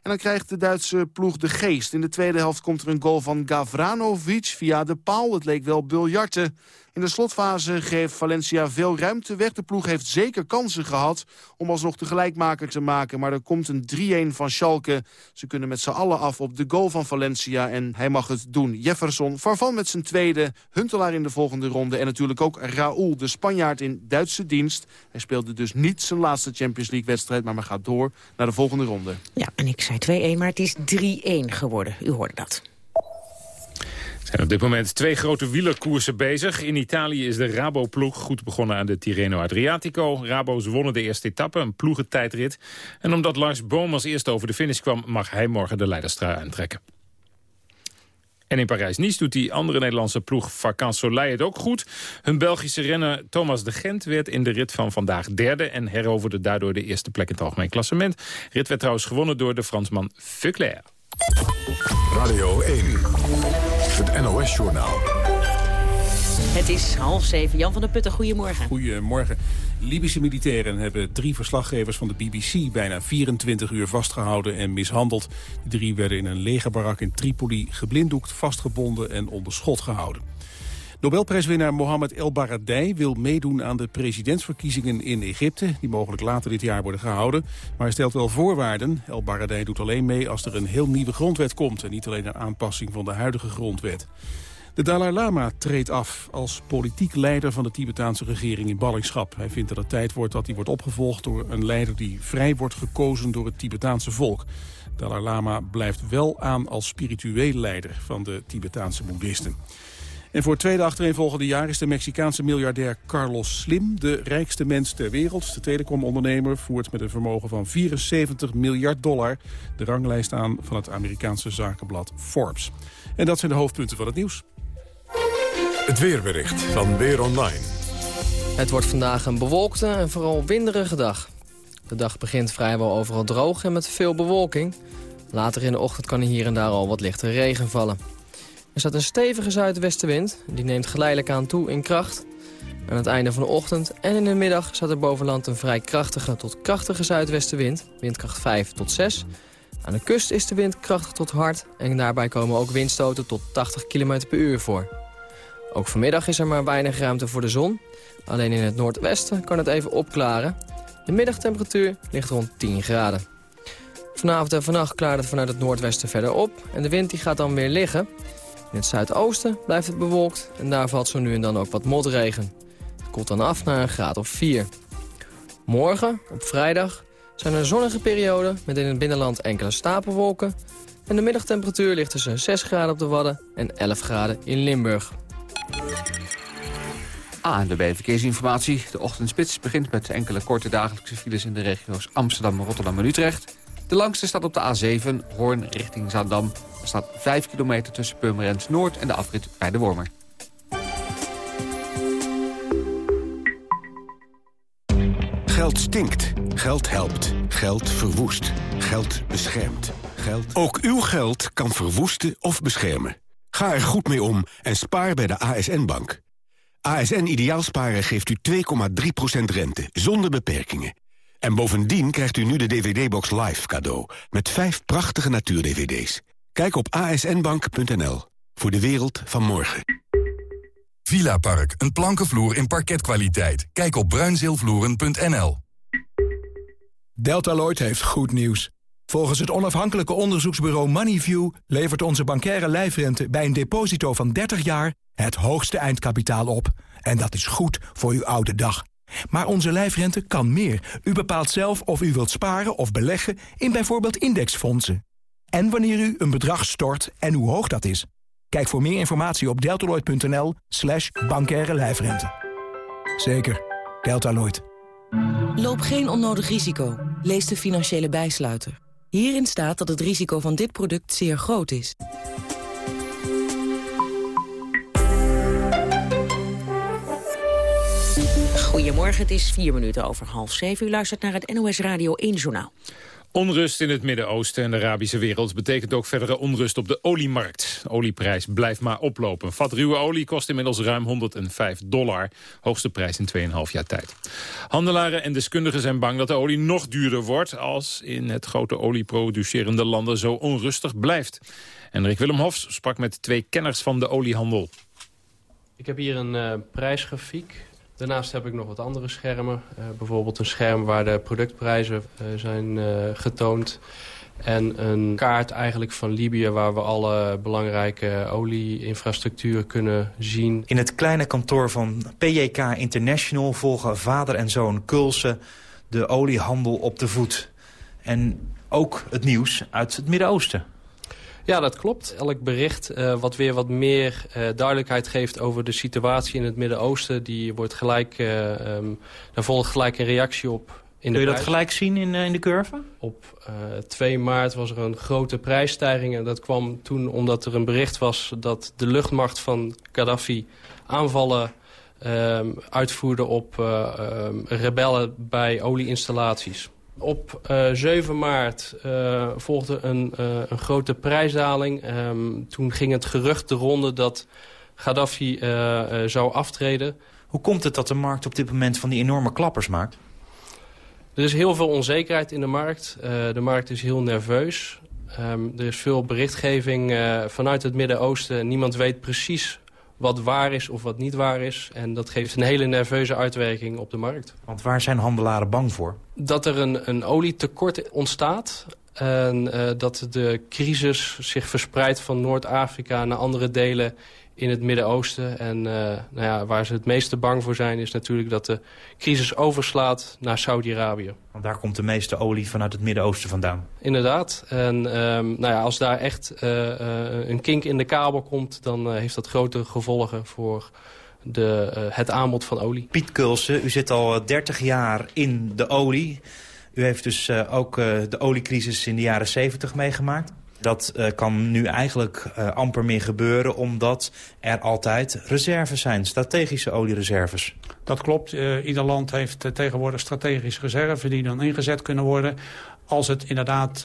En dan krijgt de Duitse ploeg de geest. In de tweede helft komt er een goal van Gavranovic via de paal. Het leek wel biljarten. In de slotfase geeft Valencia veel ruimte weg. De ploeg heeft zeker kansen gehad om alsnog de gelijkmaker te maken. Maar er komt een 3-1 van Schalke. Ze kunnen met z'n allen af op de goal van Valencia en hij mag het doen. Jefferson, Farvan met zijn tweede, Huntelaar in de volgende ronde... en natuurlijk ook Raúl, de Spanjaard in Duitse dienst. Hij speelde dus niet zijn laatste Champions League-wedstrijd... maar gaat door naar de volgende ronde. Ja, en ik zei 2-1, maar het is 3-1 geworden. U hoorde dat zijn op dit moment twee grote wielerkoersen bezig. In Italië is de Rabo-ploeg goed begonnen aan de Tirreno Adriatico. Rabo's wonnen de eerste etappe, een ploegentijdrit. En omdat Lars Boom als eerste over de finish kwam... mag hij morgen de leiderstrui aantrekken. En in Parijs-Nice doet die andere Nederlandse ploeg Vacan Soleil het ook goed. Hun Belgische renner Thomas de Gent werd in de rit van vandaag derde... en heroverde daardoor de eerste plek in het algemeen klassement. Rit werd trouwens gewonnen door de Fransman Fuclair. Radio 1. Het NOS-journaal. Het is half zeven. Jan van der Putten, goedemorgen. Goedemorgen. Libische militairen hebben drie verslaggevers van de BBC... bijna 24 uur vastgehouden en mishandeld. De drie werden in een legerbarak in Tripoli geblinddoekt, vastgebonden en onder schot gehouden. Nobelprijswinnaar Mohammed El Baradei wil meedoen aan de presidentsverkiezingen in Egypte... die mogelijk later dit jaar worden gehouden. Maar hij stelt wel voorwaarden. El Baradei doet alleen mee als er een heel nieuwe grondwet komt... en niet alleen een aanpassing van de huidige grondwet. De Dalai Lama treedt af als politiek leider van de Tibetaanse regering in ballingschap. Hij vindt dat het tijd wordt dat hij wordt opgevolgd door een leider die vrij wordt gekozen door het Tibetaanse volk. Dalai Lama blijft wel aan als spiritueel leider van de Tibetaanse boeddhisten. En voor het tweede achtereenvolgende jaar is de Mexicaanse miljardair Carlos Slim de rijkste mens ter wereld. De telecomondernemer voert met een vermogen van 74 miljard dollar de ranglijst aan van het Amerikaanse zakenblad Forbes. En dat zijn de hoofdpunten van het nieuws. Het weerbericht van Weer Online. Het wordt vandaag een bewolkte en vooral winderige dag. De dag begint vrijwel overal droog en met veel bewolking. Later in de ochtend kan er hier en daar al wat lichte regen vallen. Er staat een stevige zuidwestenwind. Die neemt geleidelijk aan toe in kracht. Aan het einde van de ochtend en in de middag staat er boven land een vrij krachtige tot krachtige zuidwestenwind. Windkracht 5 tot 6. Aan de kust is de wind krachtig tot hard en daarbij komen ook windstoten tot 80 km per uur voor. Ook vanmiddag is er maar weinig ruimte voor de zon. Alleen in het noordwesten kan het even opklaren. De middagtemperatuur ligt rond 10 graden. Vanavond en vannacht klaart het vanuit het noordwesten verder op en de wind die gaat dan weer liggen. In het zuidoosten blijft het bewolkt en daar valt zo nu en dan ook wat motregen. Het koelt dan af naar een graad of 4. Morgen, op vrijdag, zijn er zonnige perioden met in het binnenland enkele stapelwolken. En de middagtemperatuur ligt tussen 6 graden op de Wadden en 11 graden in Limburg. ANWB Verkeersinformatie. De ochtendspits begint met enkele korte dagelijkse files in de regio's Amsterdam, Rotterdam en Utrecht. De langste staat op de A7, Hoorn richting Zaandam. Staat 5 kilometer tussen Purmerend Noord en de afrit bij de Wormer. Geld stinkt. Geld helpt. Geld verwoest. Geld beschermt. Geld... Ook uw geld kan verwoesten of beschermen. Ga er goed mee om en spaar bij de ASN-bank. ASN Ideaalsparen geeft u 2,3% rente, zonder beperkingen. En bovendien krijgt u nu de DVD-box Live cadeau... met vijf prachtige natuur-DVD's. Kijk op asnbank.nl voor de wereld van morgen. Villa Park, een plankenvloer in parketkwaliteit. Kijk op bruinzeelvloeren.nl. Deltaloid heeft goed nieuws. Volgens het onafhankelijke onderzoeksbureau Moneyview... levert onze bankaire lijfrente bij een deposito van 30 jaar... het hoogste eindkapitaal op. En dat is goed voor uw oude dag. Maar onze lijfrente kan meer. U bepaalt zelf of u wilt sparen of beleggen in bijvoorbeeld indexfondsen. En wanneer u een bedrag stort en hoe hoog dat is. Kijk voor meer informatie op deltaloid.nl slash bankaire lijfrente. Zeker, Deltaloid. Loop geen onnodig risico. Lees de financiële bijsluiter. Hierin staat dat het risico van dit product zeer groot is. Goedemorgen, het is vier minuten over half zeven. U luistert naar het NOS Radio 1 Journaal. Onrust in het Midden-Oosten en de Arabische wereld betekent ook verdere onrust op de oliemarkt. De olieprijs blijft maar oplopen. Vat ruwe olie kost inmiddels ruim 105 dollar. Hoogste prijs in 2,5 jaar tijd. Handelaren en deskundigen zijn bang dat de olie nog duurder wordt... als in het grote olieproducerende landen zo onrustig blijft. Enrik Willem Hofs sprak met twee kenners van de oliehandel. Ik heb hier een uh, prijsgrafiek Daarnaast heb ik nog wat andere schermen. Uh, bijvoorbeeld een scherm waar de productprijzen uh, zijn uh, getoond. En een kaart eigenlijk van Libië waar we alle belangrijke olieinfrastructuur kunnen zien. In het kleine kantoor van PJK International volgen vader en zoon Kulsen de oliehandel op de voet. En ook het nieuws uit het Midden-Oosten. Ja, dat klopt. Elk bericht uh, wat weer wat meer uh, duidelijkheid geeft over de situatie in het Midden-Oosten... die wordt gelijk, uh, um, daar volgt gelijk een reactie op. Kun je dat gelijk zien in, in de curve? Op 2 maart was er een grote prijsstijging. En dat kwam toen omdat er een bericht was dat de luchtmacht van Gaddafi aanvallen um, uitvoerde op um, rebellen bij olieinstallaties. Op uh, 7 maart uh, volgde een, uh, een, grote prijsdaling. Um, toen ging het gerucht de ronde dat Gaddafi zou aftreden. Hoe komt het dat de markt op dit moment van die enorme klappers maakt? Er is heel veel onzekerheid in de markt. de markt is heel nerveus. Um, er is veel berichtgeving vanuit het Midden-Oosten. Niemand weet precies wat waar is of wat niet waar is. En dat geeft een hele nerveuze uitwerking op de markt. Want waar zijn handelaren bang voor? Dat er een, een olietekort ontstaat. En uh, dat de crisis zich verspreidt van Noord-Afrika naar andere delen in het Midden-Oosten. En uh, nou ja, waar ze het meeste bang voor zijn is natuurlijk dat de crisis overslaat naar Saudi-Arabië. Want daar komt de meeste olie vanuit het Midden-Oosten vandaan. Inderdaad. En um, nou ja, als daar echt uh, uh, een kink in de kabel komt... dan heeft dat grote gevolgen voor de, het aanbod van olie. Piet Kulsen, u zit al 30 jaar in de olie. U heeft dus ook de oliecrisis in de jaren 70 meegemaakt. Dat uh, kan nu eigenlijk uh, amper meer gebeuren... omdat er altijd reserves zijn, strategische oliereserves. Dat klopt. Uh, ieder land heeft tegenwoordig strategische reserves... die dan ingezet kunnen worden als het inderdaad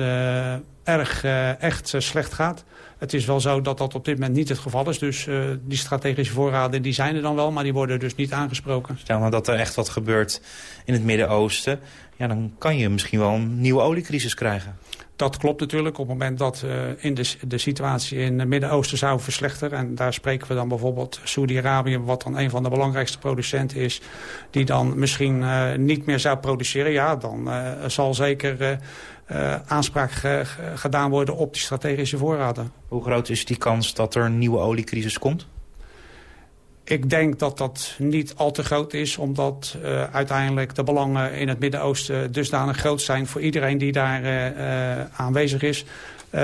erg echt slecht gaat. Het is wel zo dat dat op dit moment niet het geval is. Dus die strategische voorraden die zijn er dan wel, maar die worden dus niet aangesproken. Stel nou dat er echt wat gebeurt in het Midden-Oosten... Ja, dan kan je misschien wel een nieuwe oliecrisis krijgen. Dat klopt natuurlijk op het moment dat uh, in de, de situatie in het Midden-Oosten zou verslechteren. En daar spreken we dan bijvoorbeeld Saudi-Arabië, wat dan een van de belangrijkste producenten is. Die dan misschien uh, niet meer zou produceren. Ja, dan uh, zal zeker aanspraak gedaan worden op die strategische voorraden. Hoe groot is die kans dat er een nieuwe oliecrisis komt? Ik denk dat dat niet al te groot is, omdat uh, uiteindelijk de belangen in het Midden-Oosten dusdanig groot zijn voor iedereen die daar uh, uh, aanwezig is,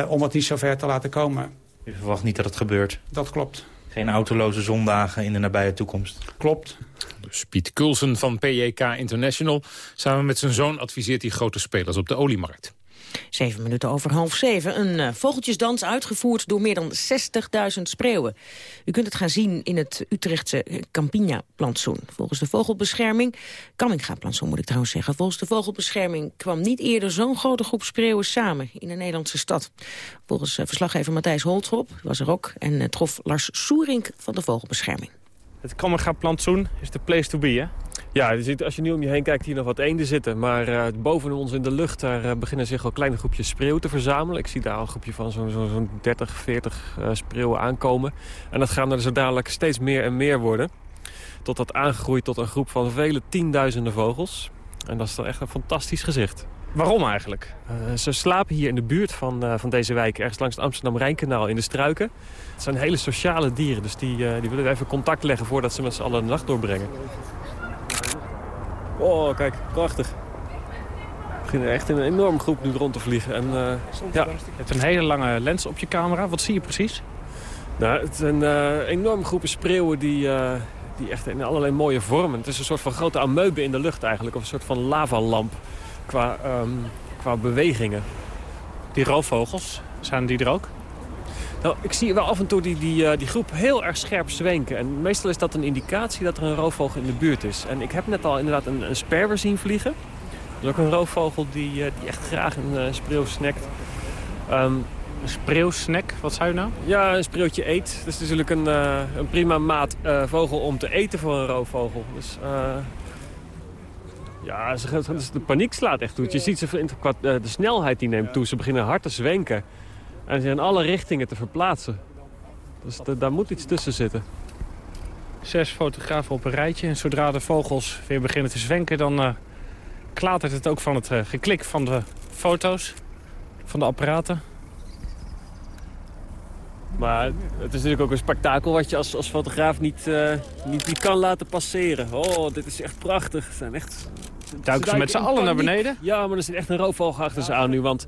om het niet zo ver te laten komen. U verwacht niet dat het gebeurt? Dat klopt. Geen autoloze zondagen in de nabije toekomst? Klopt. Dus Piet Kulsen van PJK International. Samen met zijn zoon adviseert hij grote spelers op de oliemarkt. Zeven minuten over half zeven. Een uh, vogeltjesdans uitgevoerd door meer dan 60.000 spreeuwen. U kunt het gaan zien in het Utrechtse Campina-plantsoen. Volgens de vogelbescherming, Kamminga-plantsoen moet ik trouwens zeggen... volgens de vogelbescherming kwam niet eerder zo'n grote groep spreeuwen samen... in een Nederlandse stad. Volgens uh, verslaggever Matthijs Holtrop was er ook... en uh, trof Lars Soerink van de vogelbescherming. Het Kamminga-plantsoen is de place to be, hè? Ja, je ziet, als je nu om je heen kijkt, hier nog wat eenden zitten. Maar uh, boven ons in de lucht, daar uh, beginnen zich al kleine groepjes spreeuwen te verzamelen. Ik zie daar al een groepje van zo'n zo, zo 30, 40 uh, spreeuwen aankomen. En dat gaan er zo dadelijk steeds meer en meer worden. Tot dat aangegroeid tot een groep van vele tienduizenden vogels. En dat is dan echt een fantastisch gezicht. Waarom eigenlijk? Uh, ze slapen hier in de buurt van, uh, van deze wijk, ergens langs het Amsterdam-Rijnkanaal in de struiken. Het zijn hele sociale dieren, dus die, uh, die willen even contact leggen voordat ze met z'n allen de nacht doorbrengen. Oh, kijk, prachtig. Er beginnen echt een enorme groep nu rond te vliegen. En, uh, ja. Je hebt een hele lange lens op je camera. Wat zie je precies? Nou, het is een uh, enorme groep spreeuwen die, uh, die echt in allerlei mooie vormen. Het is een soort van grote amoebe in de lucht eigenlijk. Of een soort van lavalamp qua, um, qua bewegingen. Die roofvogels, zijn die er ook? Nou, ik zie wel af en toe die, die, uh, die groep heel erg scherp zwenken. En meestal is dat een indicatie dat er een roofvogel in de buurt is. En ik heb net al inderdaad een, een sperwer zien vliegen. is ook een roofvogel die, die echt graag een spreeuw snackt. Um, een spreeuwsnack, wat zou je nou? Ja, een spreeuwtje eet. Dat is natuurlijk een, een prima maat vogel om te eten voor een roofvogel. Dus ja, ze, de paniek slaat echt toe. Je ziet ze, eh, de snelheid die neemt toe. Ze beginnen hard te zwenken. En ze in alle richtingen te verplaatsen. Dus daar moet iets tussen zitten. Zes fotografen op een rijtje. En zodra de vogels weer beginnen te zwenken... dan uh, klatert het ook van het uh, geklik van de foto's. Van de apparaten. Maar het is natuurlijk ook een spektakel wat je als, als fotograaf niet, niet, niet kan laten passeren. Oh, dit is echt prachtig. Het zijn echt Duiken ze met z'n allen naar beneden? Ja, maar er zit echt een roofvogel achter ze aan nu. Want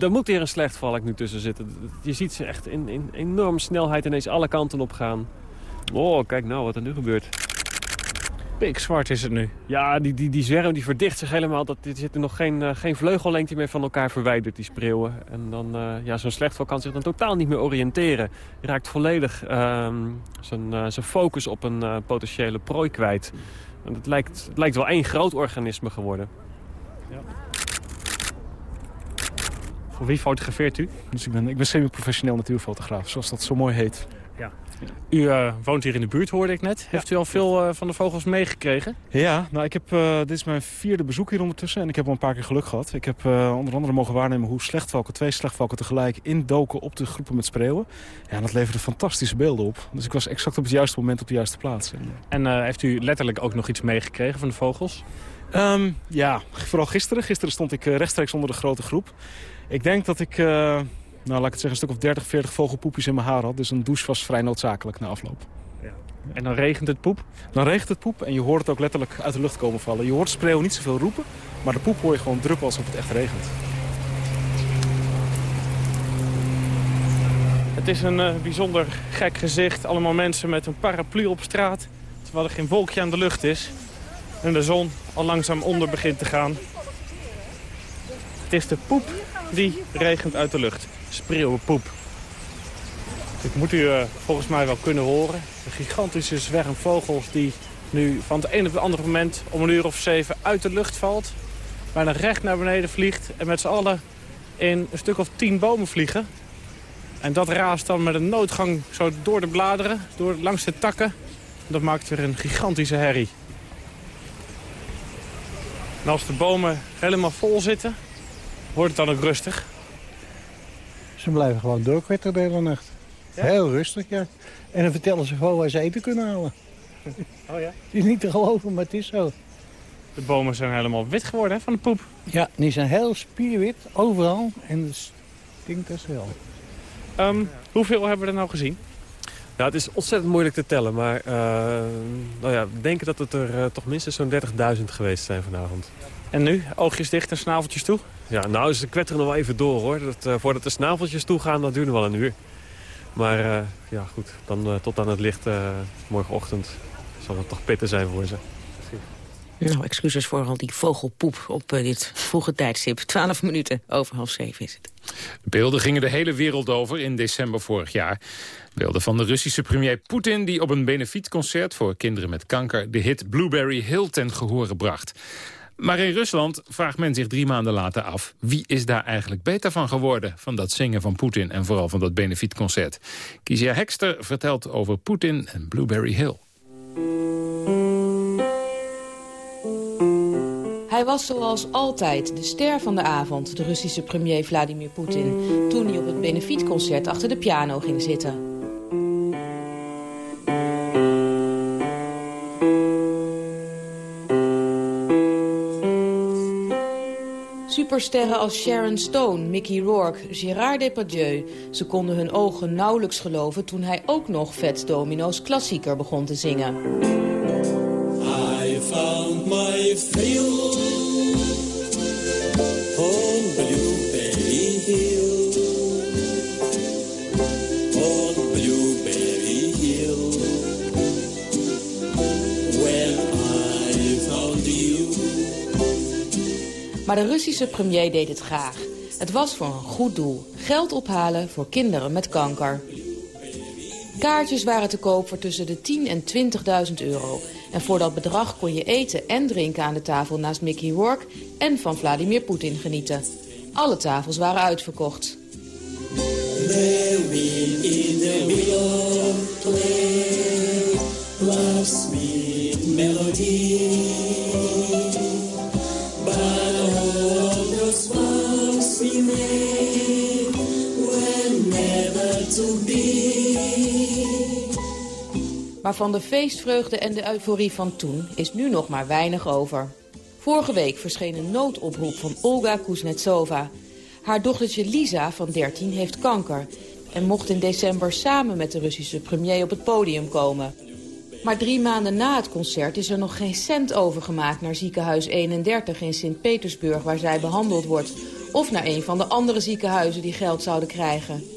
er moet hier een slecht valk nu tussen zitten. Je ziet ze echt in, in enorme snelheid ineens alle kanten op gaan. Oh, kijk nou wat er nu gebeurt. Pikzwart is het nu. Ja, die, die, die zwerm die verdicht zich helemaal. Dat, er zitten nog geen, uh, geen vleugellengte meer van elkaar verwijderd, die spreeuwen. En dan, uh, ja, zo'n slechtval kan zich dan totaal niet meer oriënteren. Raakt volledig uh, zijn, uh, zijn focus op een potentiële prooi kwijt. En het, lijkt, het lijkt wel één groot organisme geworden. Ja. Voor wie fotografeert u? Dus ik ben, ik ben semi-professioneel natuurfotograaf, zoals dat zo mooi heet. Ja. U uh, woont hier in de buurt, hoorde ik net. Heeft u al veel uh, van de vogels meegekregen? Ja, nou, ik heb, uh, dit is mijn vierde bezoek hier ondertussen. En ik heb al een paar keer geluk gehad. Ik heb onder andere mogen waarnemen hoe slechtvalken, twee slechtvalken tegelijk indoken op de groepen met spreeuwen. Ja, en dat leverde fantastische beelden op. Dus ik was exact op het juiste moment op de juiste plaats. En heeft u letterlijk ook nog iets meegekregen van de vogels? Um, ja, vooral gisteren. Gisteren stond ik rechtstreeks onder de grote groep. Ik denk dat ik nou, laat ik het zeggen, een stuk of 30, 40 vogelpoepjes in mijn haar had. Dus een douche was vrij noodzakelijk na afloop. Ja. En dan regent het poep? Dan regent het poep en je hoort het ook letterlijk uit de lucht komen vallen. Je hoort spreeuwen niet zoveel roepen, maar de poep hoor je gewoon druppen alsof het echt regent. Het is een uh, bijzonder gek gezicht. Allemaal mensen met een paraplu op straat. Terwijl er geen wolkje aan de lucht is. En de zon al langzaam onder begint te gaan. Het is de poep die regent uit de lucht spreeuwenpoep. Dit moet u uh, volgens mij wel kunnen horen. Een gigantische zwerm vogels die nu van het ene op het andere moment om een uur of zeven uit de lucht valt. Bijna recht naar beneden vliegt en met z'n allen in een stuk of tien bomen vliegen. En dat raast dan met een noodgang zo door de bladeren, door, langs de takken. Dat maakt weer een gigantische herrie. En als de bomen helemaal vol zitten, wordt het dan ook rustig. Ze blijven gewoon doorkwetteren de hele nacht. Heel rustig, ja. En dan vertellen ze gewoon waar ze eten kunnen halen. Oh ja? Het is niet te geloven, maar het is zo. De bomen zijn helemaal wit geworden hè, van de poep. Ja, die zijn heel spierwit, overal. En het stinkt als wel. Um, hoeveel hebben we er nou gezien? Ja, het is ontzettend moeilijk te tellen, maar uh, nou ja, we denken dat het er uh, toch minstens zo'n 30.000 geweest zijn vanavond. En nu? Oogjes dicht en snaveltjes toe? Ja, nou, ze kwetteren nog wel even door, hoor. Dat, uh, voordat de snaveltjes toe gaan, dat duurt nog wel een uur. Maar uh, ja, goed, dan uh, tot aan het licht morgenochtend zal het toch pitten zijn voor ze. Nou, excuses voor al die vogelpoep op dit vroege tijdstip. Twaalf minuten over half zeven is het. De beelden gingen de hele wereld over in december vorig jaar. Beelden van de Russische premier Poetin... die op een benefietconcert voor kinderen met kanker... de hit Blueberry Hill ten gehore bracht. Maar in Rusland vraagt men zich drie maanden later af... wie is daar eigenlijk beter van geworden van dat zingen van Poetin... en vooral van dat benefietconcert. Kizia Hekster vertelt over Poetin en Blueberry Hill. Hij was zoals altijd de ster van de avond, de Russische premier Vladimir Poetin... toen hij op het benefietconcert achter de piano ging zitten. Supersterren als Sharon Stone, Mickey Rourke, Gérard Depardieu... ze konden hun ogen nauwelijks geloven toen hij ook nog Vet Domino's klassieker begon te zingen. I found my maar de Russische premier deed het graag. Het was voor een goed doel. Geld ophalen voor kinderen met kanker. Kaartjes waren te koop voor tussen de 10 en 20.000 euro. En voor dat bedrag kon je eten en drinken aan de tafel naast Mickey Rourke en van Vladimir Poetin genieten. Alle tafels waren uitverkocht. Maar van de feestvreugde en de euforie van toen is nu nog maar weinig over. Vorige week verscheen een noodoproep van Olga Kuznetsova... Haar dochtertje Lisa van 13 heeft kanker en mocht in december samen met de Russische premier op het podium komen. Maar drie maanden na het concert is er nog geen cent overgemaakt naar ziekenhuis 31 in Sint-Petersburg waar zij behandeld wordt. Of naar een van de andere ziekenhuizen die geld zouden krijgen.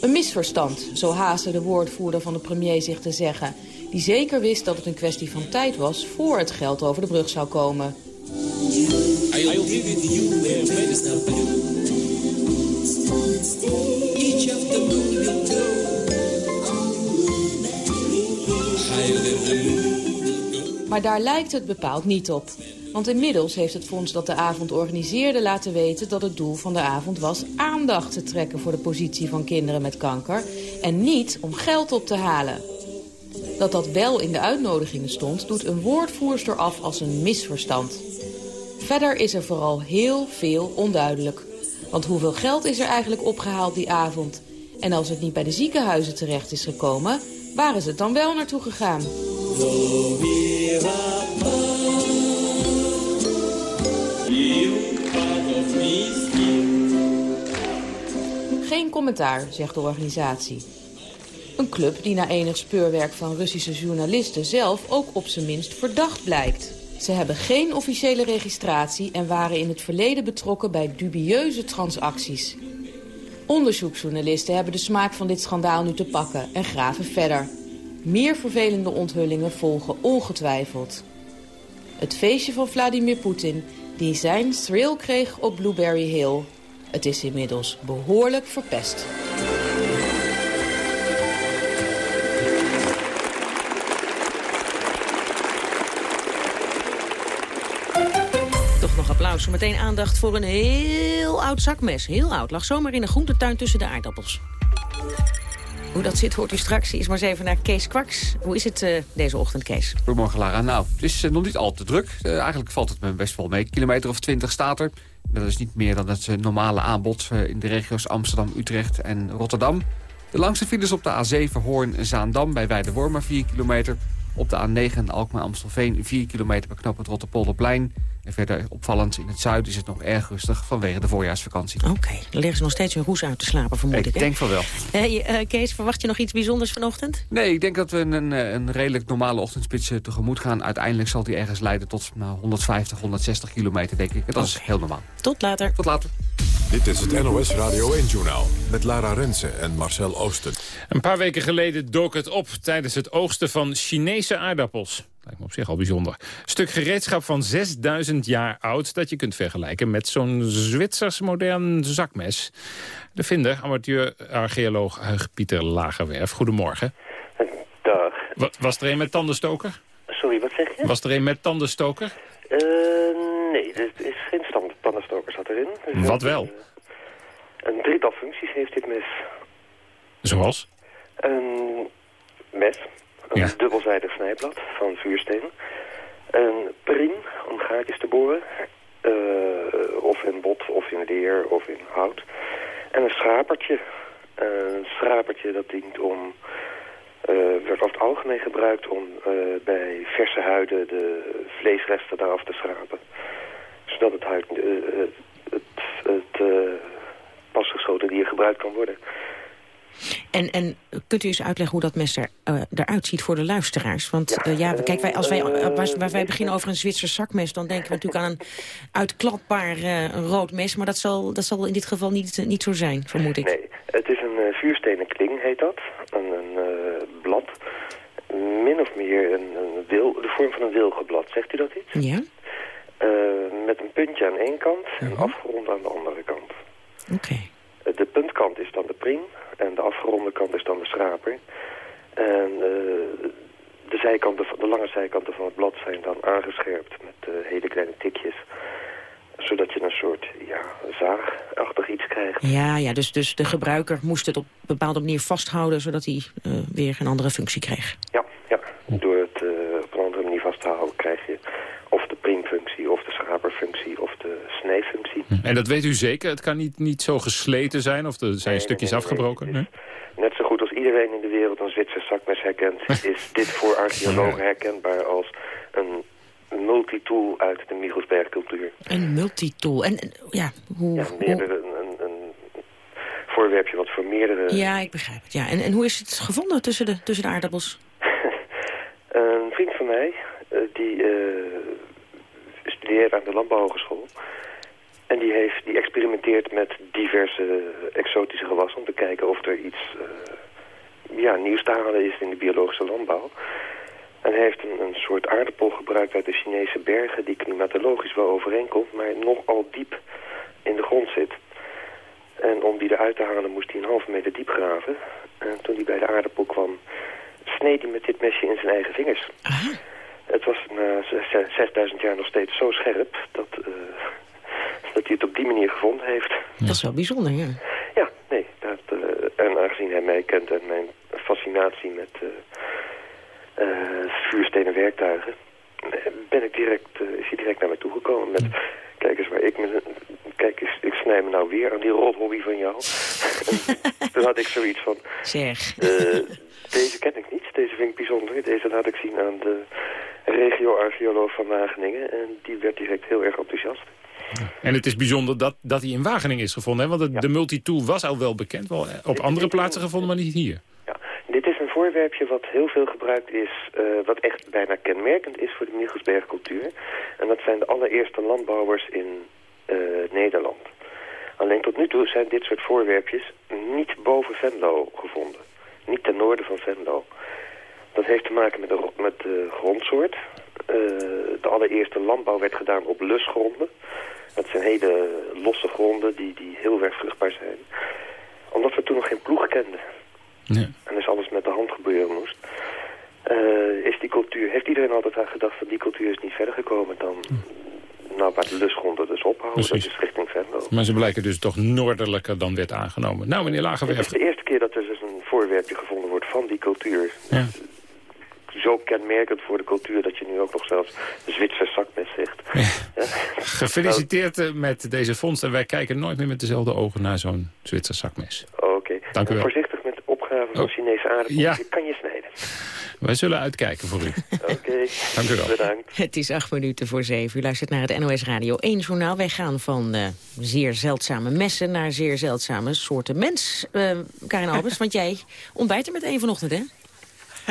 Een misverstand, zo haastte de woordvoerder van de premier zich te zeggen. Die zeker wist dat het een kwestie van tijd was voor het geld over de brug zou komen. Maar daar lijkt het bepaald niet op. Want inmiddels heeft het fonds dat de avond organiseerde laten weten... dat het doel van de avond was aandacht te trekken voor de positie van kinderen met kanker... en niet om geld op te halen. Dat dat wel in de uitnodigingen stond, doet een woordvoerster af als een misverstand. Verder is er vooral heel veel onduidelijk. Want hoeveel geld is er eigenlijk opgehaald die avond? En als het niet bij de ziekenhuizen terecht is gekomen, waar is het dan wel naartoe gegaan? Geen commentaar, zegt de organisatie. Een club die na enig speurwerk van Russische journalisten zelf ook op zijn minst verdacht blijkt. Ze hebben geen officiële registratie en waren in het verleden betrokken bij dubieuze transacties. Onderzoeksjournalisten hebben de smaak van dit schandaal nu te pakken en graven verder. Meer vervelende onthullingen volgen ongetwijfeld. Het feestje van Vladimir Poetin, die zijn thrill kreeg op Blueberry Hill. Het is inmiddels behoorlijk verpest. applaus. Zometeen aandacht voor een heel oud zakmes. Heel oud. Lag zomaar in een groentetuin tussen de aardappels. Hoe dat zit hoort u straks. Is maar eens even naar Kees Kwaks. Hoe is het uh, deze ochtend, Kees? Goedemorgen, Lara. Nou, het is uh, nog niet al te druk. Uh, eigenlijk valt het me best wel mee. Kilometer of 20 staat er. Dat is niet meer dan het normale aanbod in de regio's Amsterdam, Utrecht en Rotterdam. De langste files op de A7 Hoorn-Zaandam bij Weidewormer 4 kilometer. Op de A9 Alkmaar-Amstelveen 4 kilometer bij knop het Rotterpolderplein. En verder opvallend in het zuiden is het nog erg rustig vanwege de voorjaarsvakantie. Oké, okay. dan liggen ze nog steeds hun roes uit te slapen, vermoed ik. Ik denk van wel. Uh, Kees, verwacht je nog iets bijzonders vanochtend? Nee, ik denk dat we een, een redelijk normale ochtendspits tegemoet gaan. Uiteindelijk zal die ergens leiden tot nou, 150, 160 kilometer, denk ik. dat is heel normaal. Tot later. Tot later. Dit is het NOS Radio 1-journaal met Lara Rensen en Marcel Oosten. Een paar weken geleden dook het op tijdens het oogsten van Chinese aardappels. Lijkt me op zich al bijzonder. Stuk gereedschap van 6000 jaar oud... dat je kunt vergelijken met zo'n Zwitsers modern zakmes. De vinder, amateur-archeoloog Huig-Pieter Lagerwerf. Goedemorgen. Dag. was er een met tandenstoker? Sorry, wat zeg je? Was er een met tandenstoker? Uh, nee, er zat erin. Dus wat wel? Een, een drietal functies heeft dit mes. Zoals? Een mes een dubbelzijdig snijblad van vuursteen. Een priem om gaatjes te boren. Uh, of in bot, of in leer, of in hout. En een schrapertje. een schrapertje dat dient om... Uh, werd over het algemeen gebruikt om bij verse huiden de vleesresten eraf te schrapen. Zodat het huid, het, het pas geschoten dier gebruikt kan worden. En, en kunt u eens uitleggen hoe dat mes er, uh, eruit ziet voor de luisteraars? Want ja, uh, ja kijk, wij, als wij, uh, waar, wij beginnen over een Zwitser zakmes... dan denken we natuurlijk aan een uitklapbaar rood mes. Maar dat zal, dat zal in dit geval niet, niet zo zijn, vermoed ik. Nee, het is een vuurstenen kling, heet dat. Een, een blad. Min of meer een, een wil, de vorm van een wilgeblad. Zegt u dat iets? Ja. Met een puntje aan één kant en afgerond aan de andere kant. Oké. De puntkant is dan de priem en de afgeronde kant is dan de schraper. En uh, de, zijkanten, de lange zijkanten van het blad zijn dan aangescherpt met uh, hele kleine tikjes zodat je een soort ja, zaagachtig iets krijgt. Ja, ja dus, dus de gebruiker moest het op een bepaalde manier vasthouden... zodat hij uh, weer een andere functie kreeg. Ja, ja. door het uh, op een andere manier vast te houden krijg je of de primfunctie, of de schraperfunctie, of de snijfunctie. En dat weet u zeker? Het kan niet, niet zo gesleten zijn, of er zijn nee, stukjes nee, nee, afgebroken? Net zo goed als iedereen in de wereld een Zwitser zakmes herkent... is dit voor archeologen herkenbaar als een een multitool uit de Michelsberg-cultuur. Een multitool. En ja, hoe... Ja, meerdere, een, een, voorwerpje wat voor meerdere... Ja, ik begrijp het. Ja. En, en hoe is het gevonden tussen de, tussen de aardappels? een vriend van mij, die uh, studeert aan de Landbouwhogeschool... En die, heeft, die experimenteert met diverse exotische gewassen... om te kijken of er iets uh, ja, nieuws te halen is in de biologische landbouw. En hij heeft een, een, soort aardappel gebruikt uit de Chinese bergen... die klimatologisch wel overeenkomt, maar nogal diep in de grond zit. En om die eruit te halen moest hij een halve meter diep graven. En toen hij bij de aardappel kwam, sneed hij met dit mesje in zijn eigen vingers. Het was na 6000 jaar nog steeds zo scherp... Dat, uh, dat hij het op die manier gevonden heeft. Dat is wel bijzonder, ja. Ja, nee. Dat, uh, en aangezien hij mij kent en mijn fascinatie met... Uh, uh, vuurstenen werktuigen, ben ik direct, uh, is hij direct naar mij toegekomen met... Kijk eens waar ik me... Kijk eens, ik snij me nou weer aan die rothobby van jou. toen had ik zoiets van... Zeg. Uh, deze ken ik niet. Deze vind ik bijzonder. Deze laat ik zien aan de regio-archeoloog van Wageningen. En die werd direct heel erg enthousiast. En het is bijzonder dat, dat hij in Wageningen is gevonden. Hè? Want het, ja. de multitool was al wel bekend. Wel op andere plaatsen gevonden, maar niet hier. Ja, dit is een voorwerpje wat heel veel gebruikt is, uh, wat echt bijna kenmerkend is voor de Michelsbergcultuur. En dat zijn de allereerste landbouwers in uh, Nederland. Alleen tot nu toe zijn dit soort voorwerpjes niet boven Venlo gevonden. Niet ten noorden van Venlo. Dat heeft te maken met de, met de grondsoort. Uh, de allereerste landbouw werd gedaan op lusgronden. Dat zijn hele losse gronden die, die heel erg vruchtbaar zijn. Omdat we toen nog geen ploeg kenden. Ja. En dus alles met de hand gebeuren moest. Uh, is die cultuur, heeft iedereen altijd aan gedacht dat die cultuur is niet verder gekomen dan... Nou, waar de lusgronden dus ophouden, Precies. dat is richting Venlo. Maar ze blijken dus toch noordelijker dan werd aangenomen. Nou, meneer Lagerwerf... Het is de eerste keer dat er dus een voorwerpje gevonden wordt van die cultuur. Ja. Zo kenmerkend voor de cultuur dat je nu ook nog zelfs een Zwitser zakmes zegt. Ja. Gefeliciteerd met deze vondst. En wij kijken nooit meer met dezelfde ogen naar zo'n Zwitser zakmes. Oké. Okay. Dank u wel. Voorzichtig met opgaven van oh. Chinese aardappels. Ja. Je kan je snijden. Wij zullen uitkijken voor u. Oké, okay. dank u wel. Bedankt. Het is acht minuten voor zeven. U luistert naar het NOS Radio 1 journaal. Wij gaan van uh, zeer zeldzame messen naar zeer zeldzame soorten mens. Uh, Karin Albers, want jij ontbijt er met een vanochtend, hè?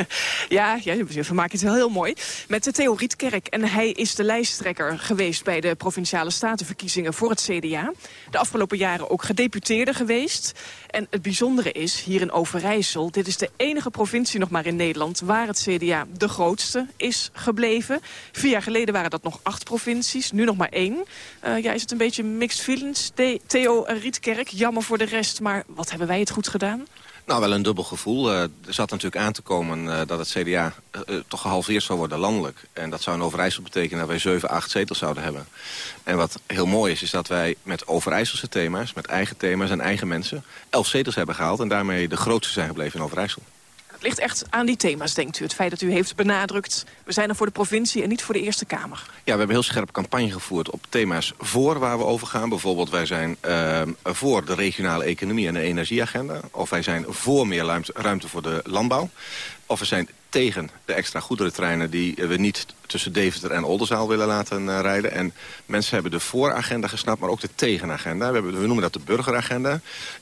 Ja, ja, je vermaakt het wel heel mooi. Met de Theo Rietkerk. En hij is de lijsttrekker geweest bij de Provinciale Statenverkiezingen voor het CDA. De afgelopen jaren ook gedeputeerde geweest. En het bijzondere is, hier in Overijssel... dit is de enige provincie nog maar in Nederland... waar het CDA de grootste is gebleven. Vier jaar geleden waren dat nog acht provincies, nu nog maar één. Uh, ja, is het een beetje mixed feelings, Theo Rietkerk? Jammer voor de rest, maar wat hebben wij het goed gedaan? Nou, wel een dubbel gevoel. Uh, er zat natuurlijk aan te komen uh, dat het CDA uh, toch gehalveerd zou worden landelijk. En dat zou in Overijssel betekenen dat wij 7, 8 zetels zouden hebben. En wat heel mooi is, is dat wij met Overijsselse thema's, met eigen thema's en eigen mensen... 11 zetels hebben gehaald en daarmee de grootste zijn gebleven in Overijssel. Het ligt echt aan die thema's, denkt u? Het feit dat u heeft benadrukt... we zijn er voor de provincie en niet voor de Eerste Kamer. Ja, we hebben heel scherp campagne gevoerd op thema's voor waar we over gaan. Bijvoorbeeld, wij zijn uh, voor de regionale economie en de energieagenda. Of wij zijn voor meer ruimte voor de landbouw. Of we zijn tegen de extra goederentreinen die we niet tussen Deventer en Oldenzaal willen laten uh, rijden. En mensen hebben de vooragenda gesnapt, maar ook de tegenagenda. We, hebben, we noemen dat de burgeragenda.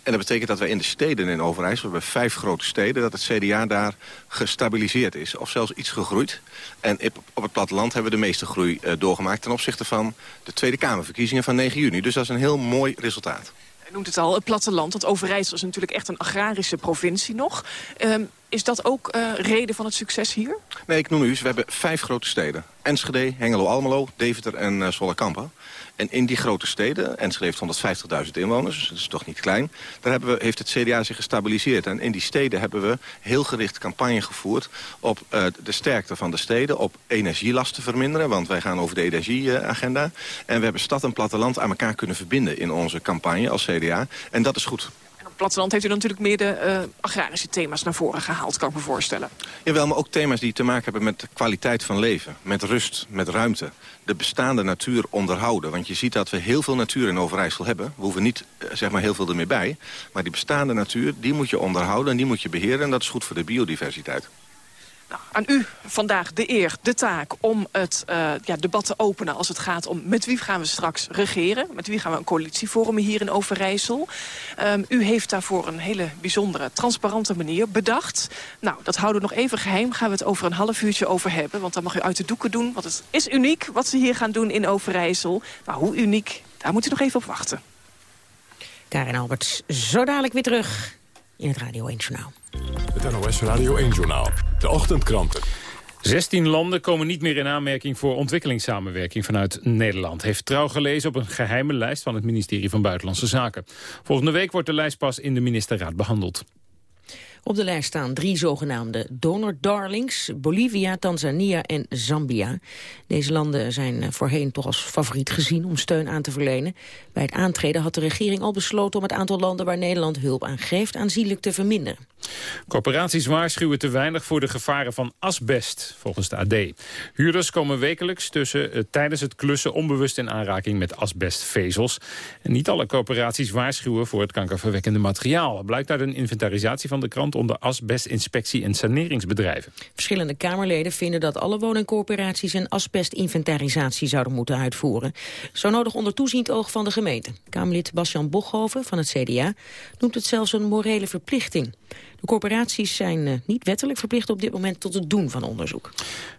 En dat betekent dat wij in de steden in Overijssel, we hebben vijf grote steden, dat het CDA daar gestabiliseerd is. Of zelfs iets gegroeid. En op het platteland hebben we de meeste groei uh, doorgemaakt ten opzichte van de Tweede Kamerverkiezingen van 9 juni. Dus dat is een heel mooi resultaat. U noemt het al, het platteland. Want Overijssel is natuurlijk echt een agrarische provincie nog. Um, is dat ook uh, reden van het succes hier? Nee, ik noem u eens. We hebben vijf grote steden. Enschede, Hengelo, Almelo, Deventer en uh. En in die grote steden, Enschede heeft 150.000 inwoners, dus dat is toch niet klein... daar hebben we, heeft het CDA zich gestabiliseerd. En in die steden hebben we heel gericht campagne gevoerd... op uh, de sterkte van de steden, op energielasten verminderen... want wij gaan over de energieagenda. En we hebben stad en platteland aan elkaar kunnen verbinden in onze campagne als CDA. En dat is goed platteland heeft u natuurlijk meer de uh, agrarische thema's naar voren gehaald, kan ik me voorstellen. Jawel, maar ook thema's die te maken hebben met kwaliteit van leven. Met rust, met ruimte. De bestaande natuur onderhouden. Want je ziet dat we heel veel natuur in Overijssel hebben. We hoeven niet uh, zeg maar heel veel ermee bij. Maar die bestaande natuur, die moet je onderhouden en die moet je beheren. En dat is goed voor de biodiversiteit. Nou, aan u vandaag de eer, de taak om het uh, ja, debat te openen... als het gaat om met wie gaan we straks regeren. Met wie gaan we een coalitie vormen hier in Overijssel. Um, u heeft daarvoor een hele bijzondere, transparante manier bedacht. Nou, dat houden we nog even geheim. Gaan we het over een half uurtje over hebben. Want dan mag u uit de doeken doen. Want het is uniek wat ze hier gaan doen in Overijssel. Maar hoe uniek, daar moet u nog even op wachten. Karin Alberts, zo dadelijk weer terug in het Radio 1 Journaal. Het NOS Radio 1 Journaal. De ochtendkranten. 16 landen komen niet meer in aanmerking voor ontwikkelingssamenwerking vanuit Nederland. Heeft trouw gelezen op een geheime lijst van het ministerie van Buitenlandse Zaken. Volgende week wordt de lijst pas in de ministerraad behandeld. Op de lijst staan drie zogenaamde donor darlings, Bolivia, Tanzania en Zambia. Deze landen zijn voorheen toch als favoriet gezien om steun aan te verlenen. Bij het aantreden had de regering al besloten om het aantal landen waar Nederland hulp aan geeft aanzienlijk te verminderen. Corporaties waarschuwen te weinig voor de gevaren van asbest, volgens de AD. Huurders komen wekelijks tussen, uh, tijdens het klussen onbewust in aanraking met asbestvezels. En niet alle corporaties waarschuwen voor het kankerverwekkende materiaal. Blijkt uit een inventarisatie van de krant onder asbestinspectie en saneringsbedrijven. Verschillende Kamerleden vinden dat alle woningcorporaties een asbestinventarisatie zouden moeten uitvoeren. Zo nodig onder toeziend oog van de gemeente. Kamerlid Basjan Bochhoven van het CDA noemt het zelfs een morele verplichting. De corporaties zijn uh, niet wettelijk verplicht op dit moment tot het doen van onderzoek.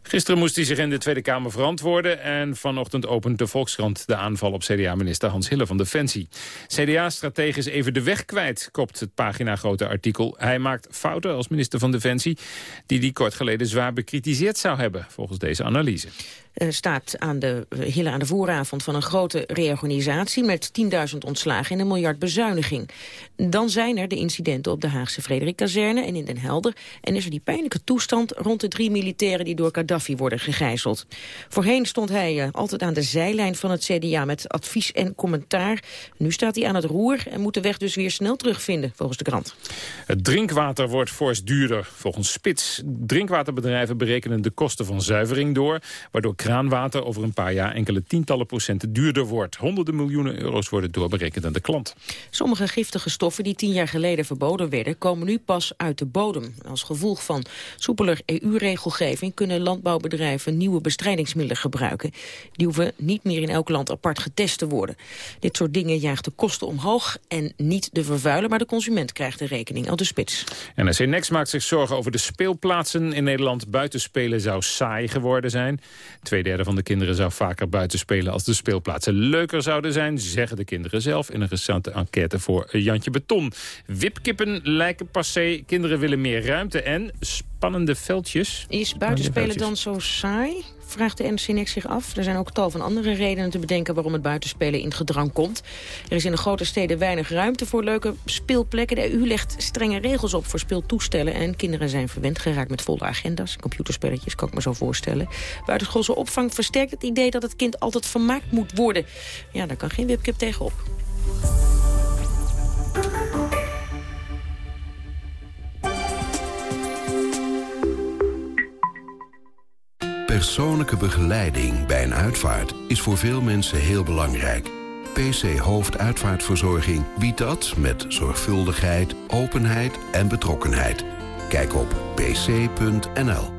Gisteren moest hij zich in de Tweede Kamer verantwoorden... en vanochtend opent de Volkskrant de aanval op CDA-minister Hans Hille van Defensie. CDA-strategisch even de weg kwijt, kopt het pagina-grote artikel. Hij maakt fouten als minister van Defensie... die die kort geleden zwaar bekritiseerd zou hebben, volgens deze analyse. Uh, staat aan de, uh, Hille aan de vooravond van een grote reorganisatie... met 10.000 ontslagen en een miljard bezuiniging. Dan zijn er de incidenten op de Haagse Frederik kazerne en in Den Helder... en is er die pijnlijke toestand rond de drie militairen... die door Gaddafi worden gegijzeld. Voorheen stond hij uh, altijd aan de zijlijn van het CDA... met advies en commentaar. Nu staat hij aan het roer en moet de weg dus weer snel terugvinden, volgens de krant. Het drinkwater wordt fors duurder, volgens Spits. Drinkwaterbedrijven berekenen de kosten van zuivering door... waardoor kraanwater over een paar jaar enkele tientallen procenten duurder wordt. Honderden miljoenen euro's worden doorberekend aan de klant. Sommige giftige stoffen die tien jaar geleden verboden werden... komen nu pas uit de bodem. Als gevolg van soepeler EU-regelgeving kunnen landbouwbedrijven nieuwe bestrijdingsmiddelen gebruiken. Die hoeven niet meer in elk land apart getest te worden. Dit soort dingen jaagt de kosten omhoog en niet de vervuiler, maar de consument krijgt de rekening. Al de spits. NRC Next maakt zich zorgen over de speelplaatsen in Nederland. Buitenspelen zou saai geworden zijn. Tweederde van de kinderen zou vaker buiten spelen als de speelplaatsen leuker zouden zijn, zeggen de kinderen zelf in een recente enquête voor Jantje Beton. Wipkippen lijken passé, kinderen willen meer ruimte en spannende veldjes. Is buitenspelen dan zo saai? Vraagt de NCNX zich af. Er zijn ook tal van andere redenen te bedenken waarom het buitenspelen in gedrang komt. Er is in de grote steden weinig ruimte voor leuke speelplekken. De EU legt strenge regels op voor speeltoestellen. En kinderen zijn verwend geraakt met volle agenda's. Computerspelletjes, kan ik me zo voorstellen. Buitenschoolse opvang versterkt het idee dat het kind altijd vermaakt moet worden. Ja, daar kan geen webkip tegenop. Persoonlijke begeleiding bij een uitvaart is voor veel mensen heel belangrijk. PC Hoofduitvaartverzorging biedt dat met zorgvuldigheid, openheid en betrokkenheid. Kijk op pc.nl.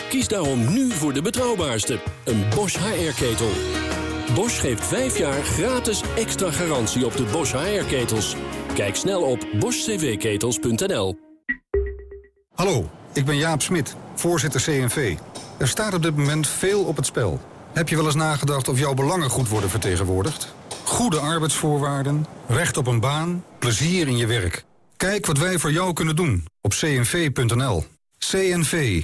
Kies daarom nu voor de betrouwbaarste, een Bosch HR-ketel. Bosch geeft 5 jaar gratis extra garantie op de Bosch HR-ketels. Kijk snel op boschcvketels.nl. Hallo, ik ben Jaap Smit, voorzitter CNV. Er staat op dit moment veel op het spel. Heb je wel eens nagedacht of jouw belangen goed worden vertegenwoordigd? Goede arbeidsvoorwaarden, recht op een baan, plezier in je werk. Kijk wat wij voor jou kunnen doen op cnv.nl. CNV,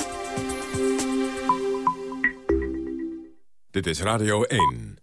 Dit is Radio 1.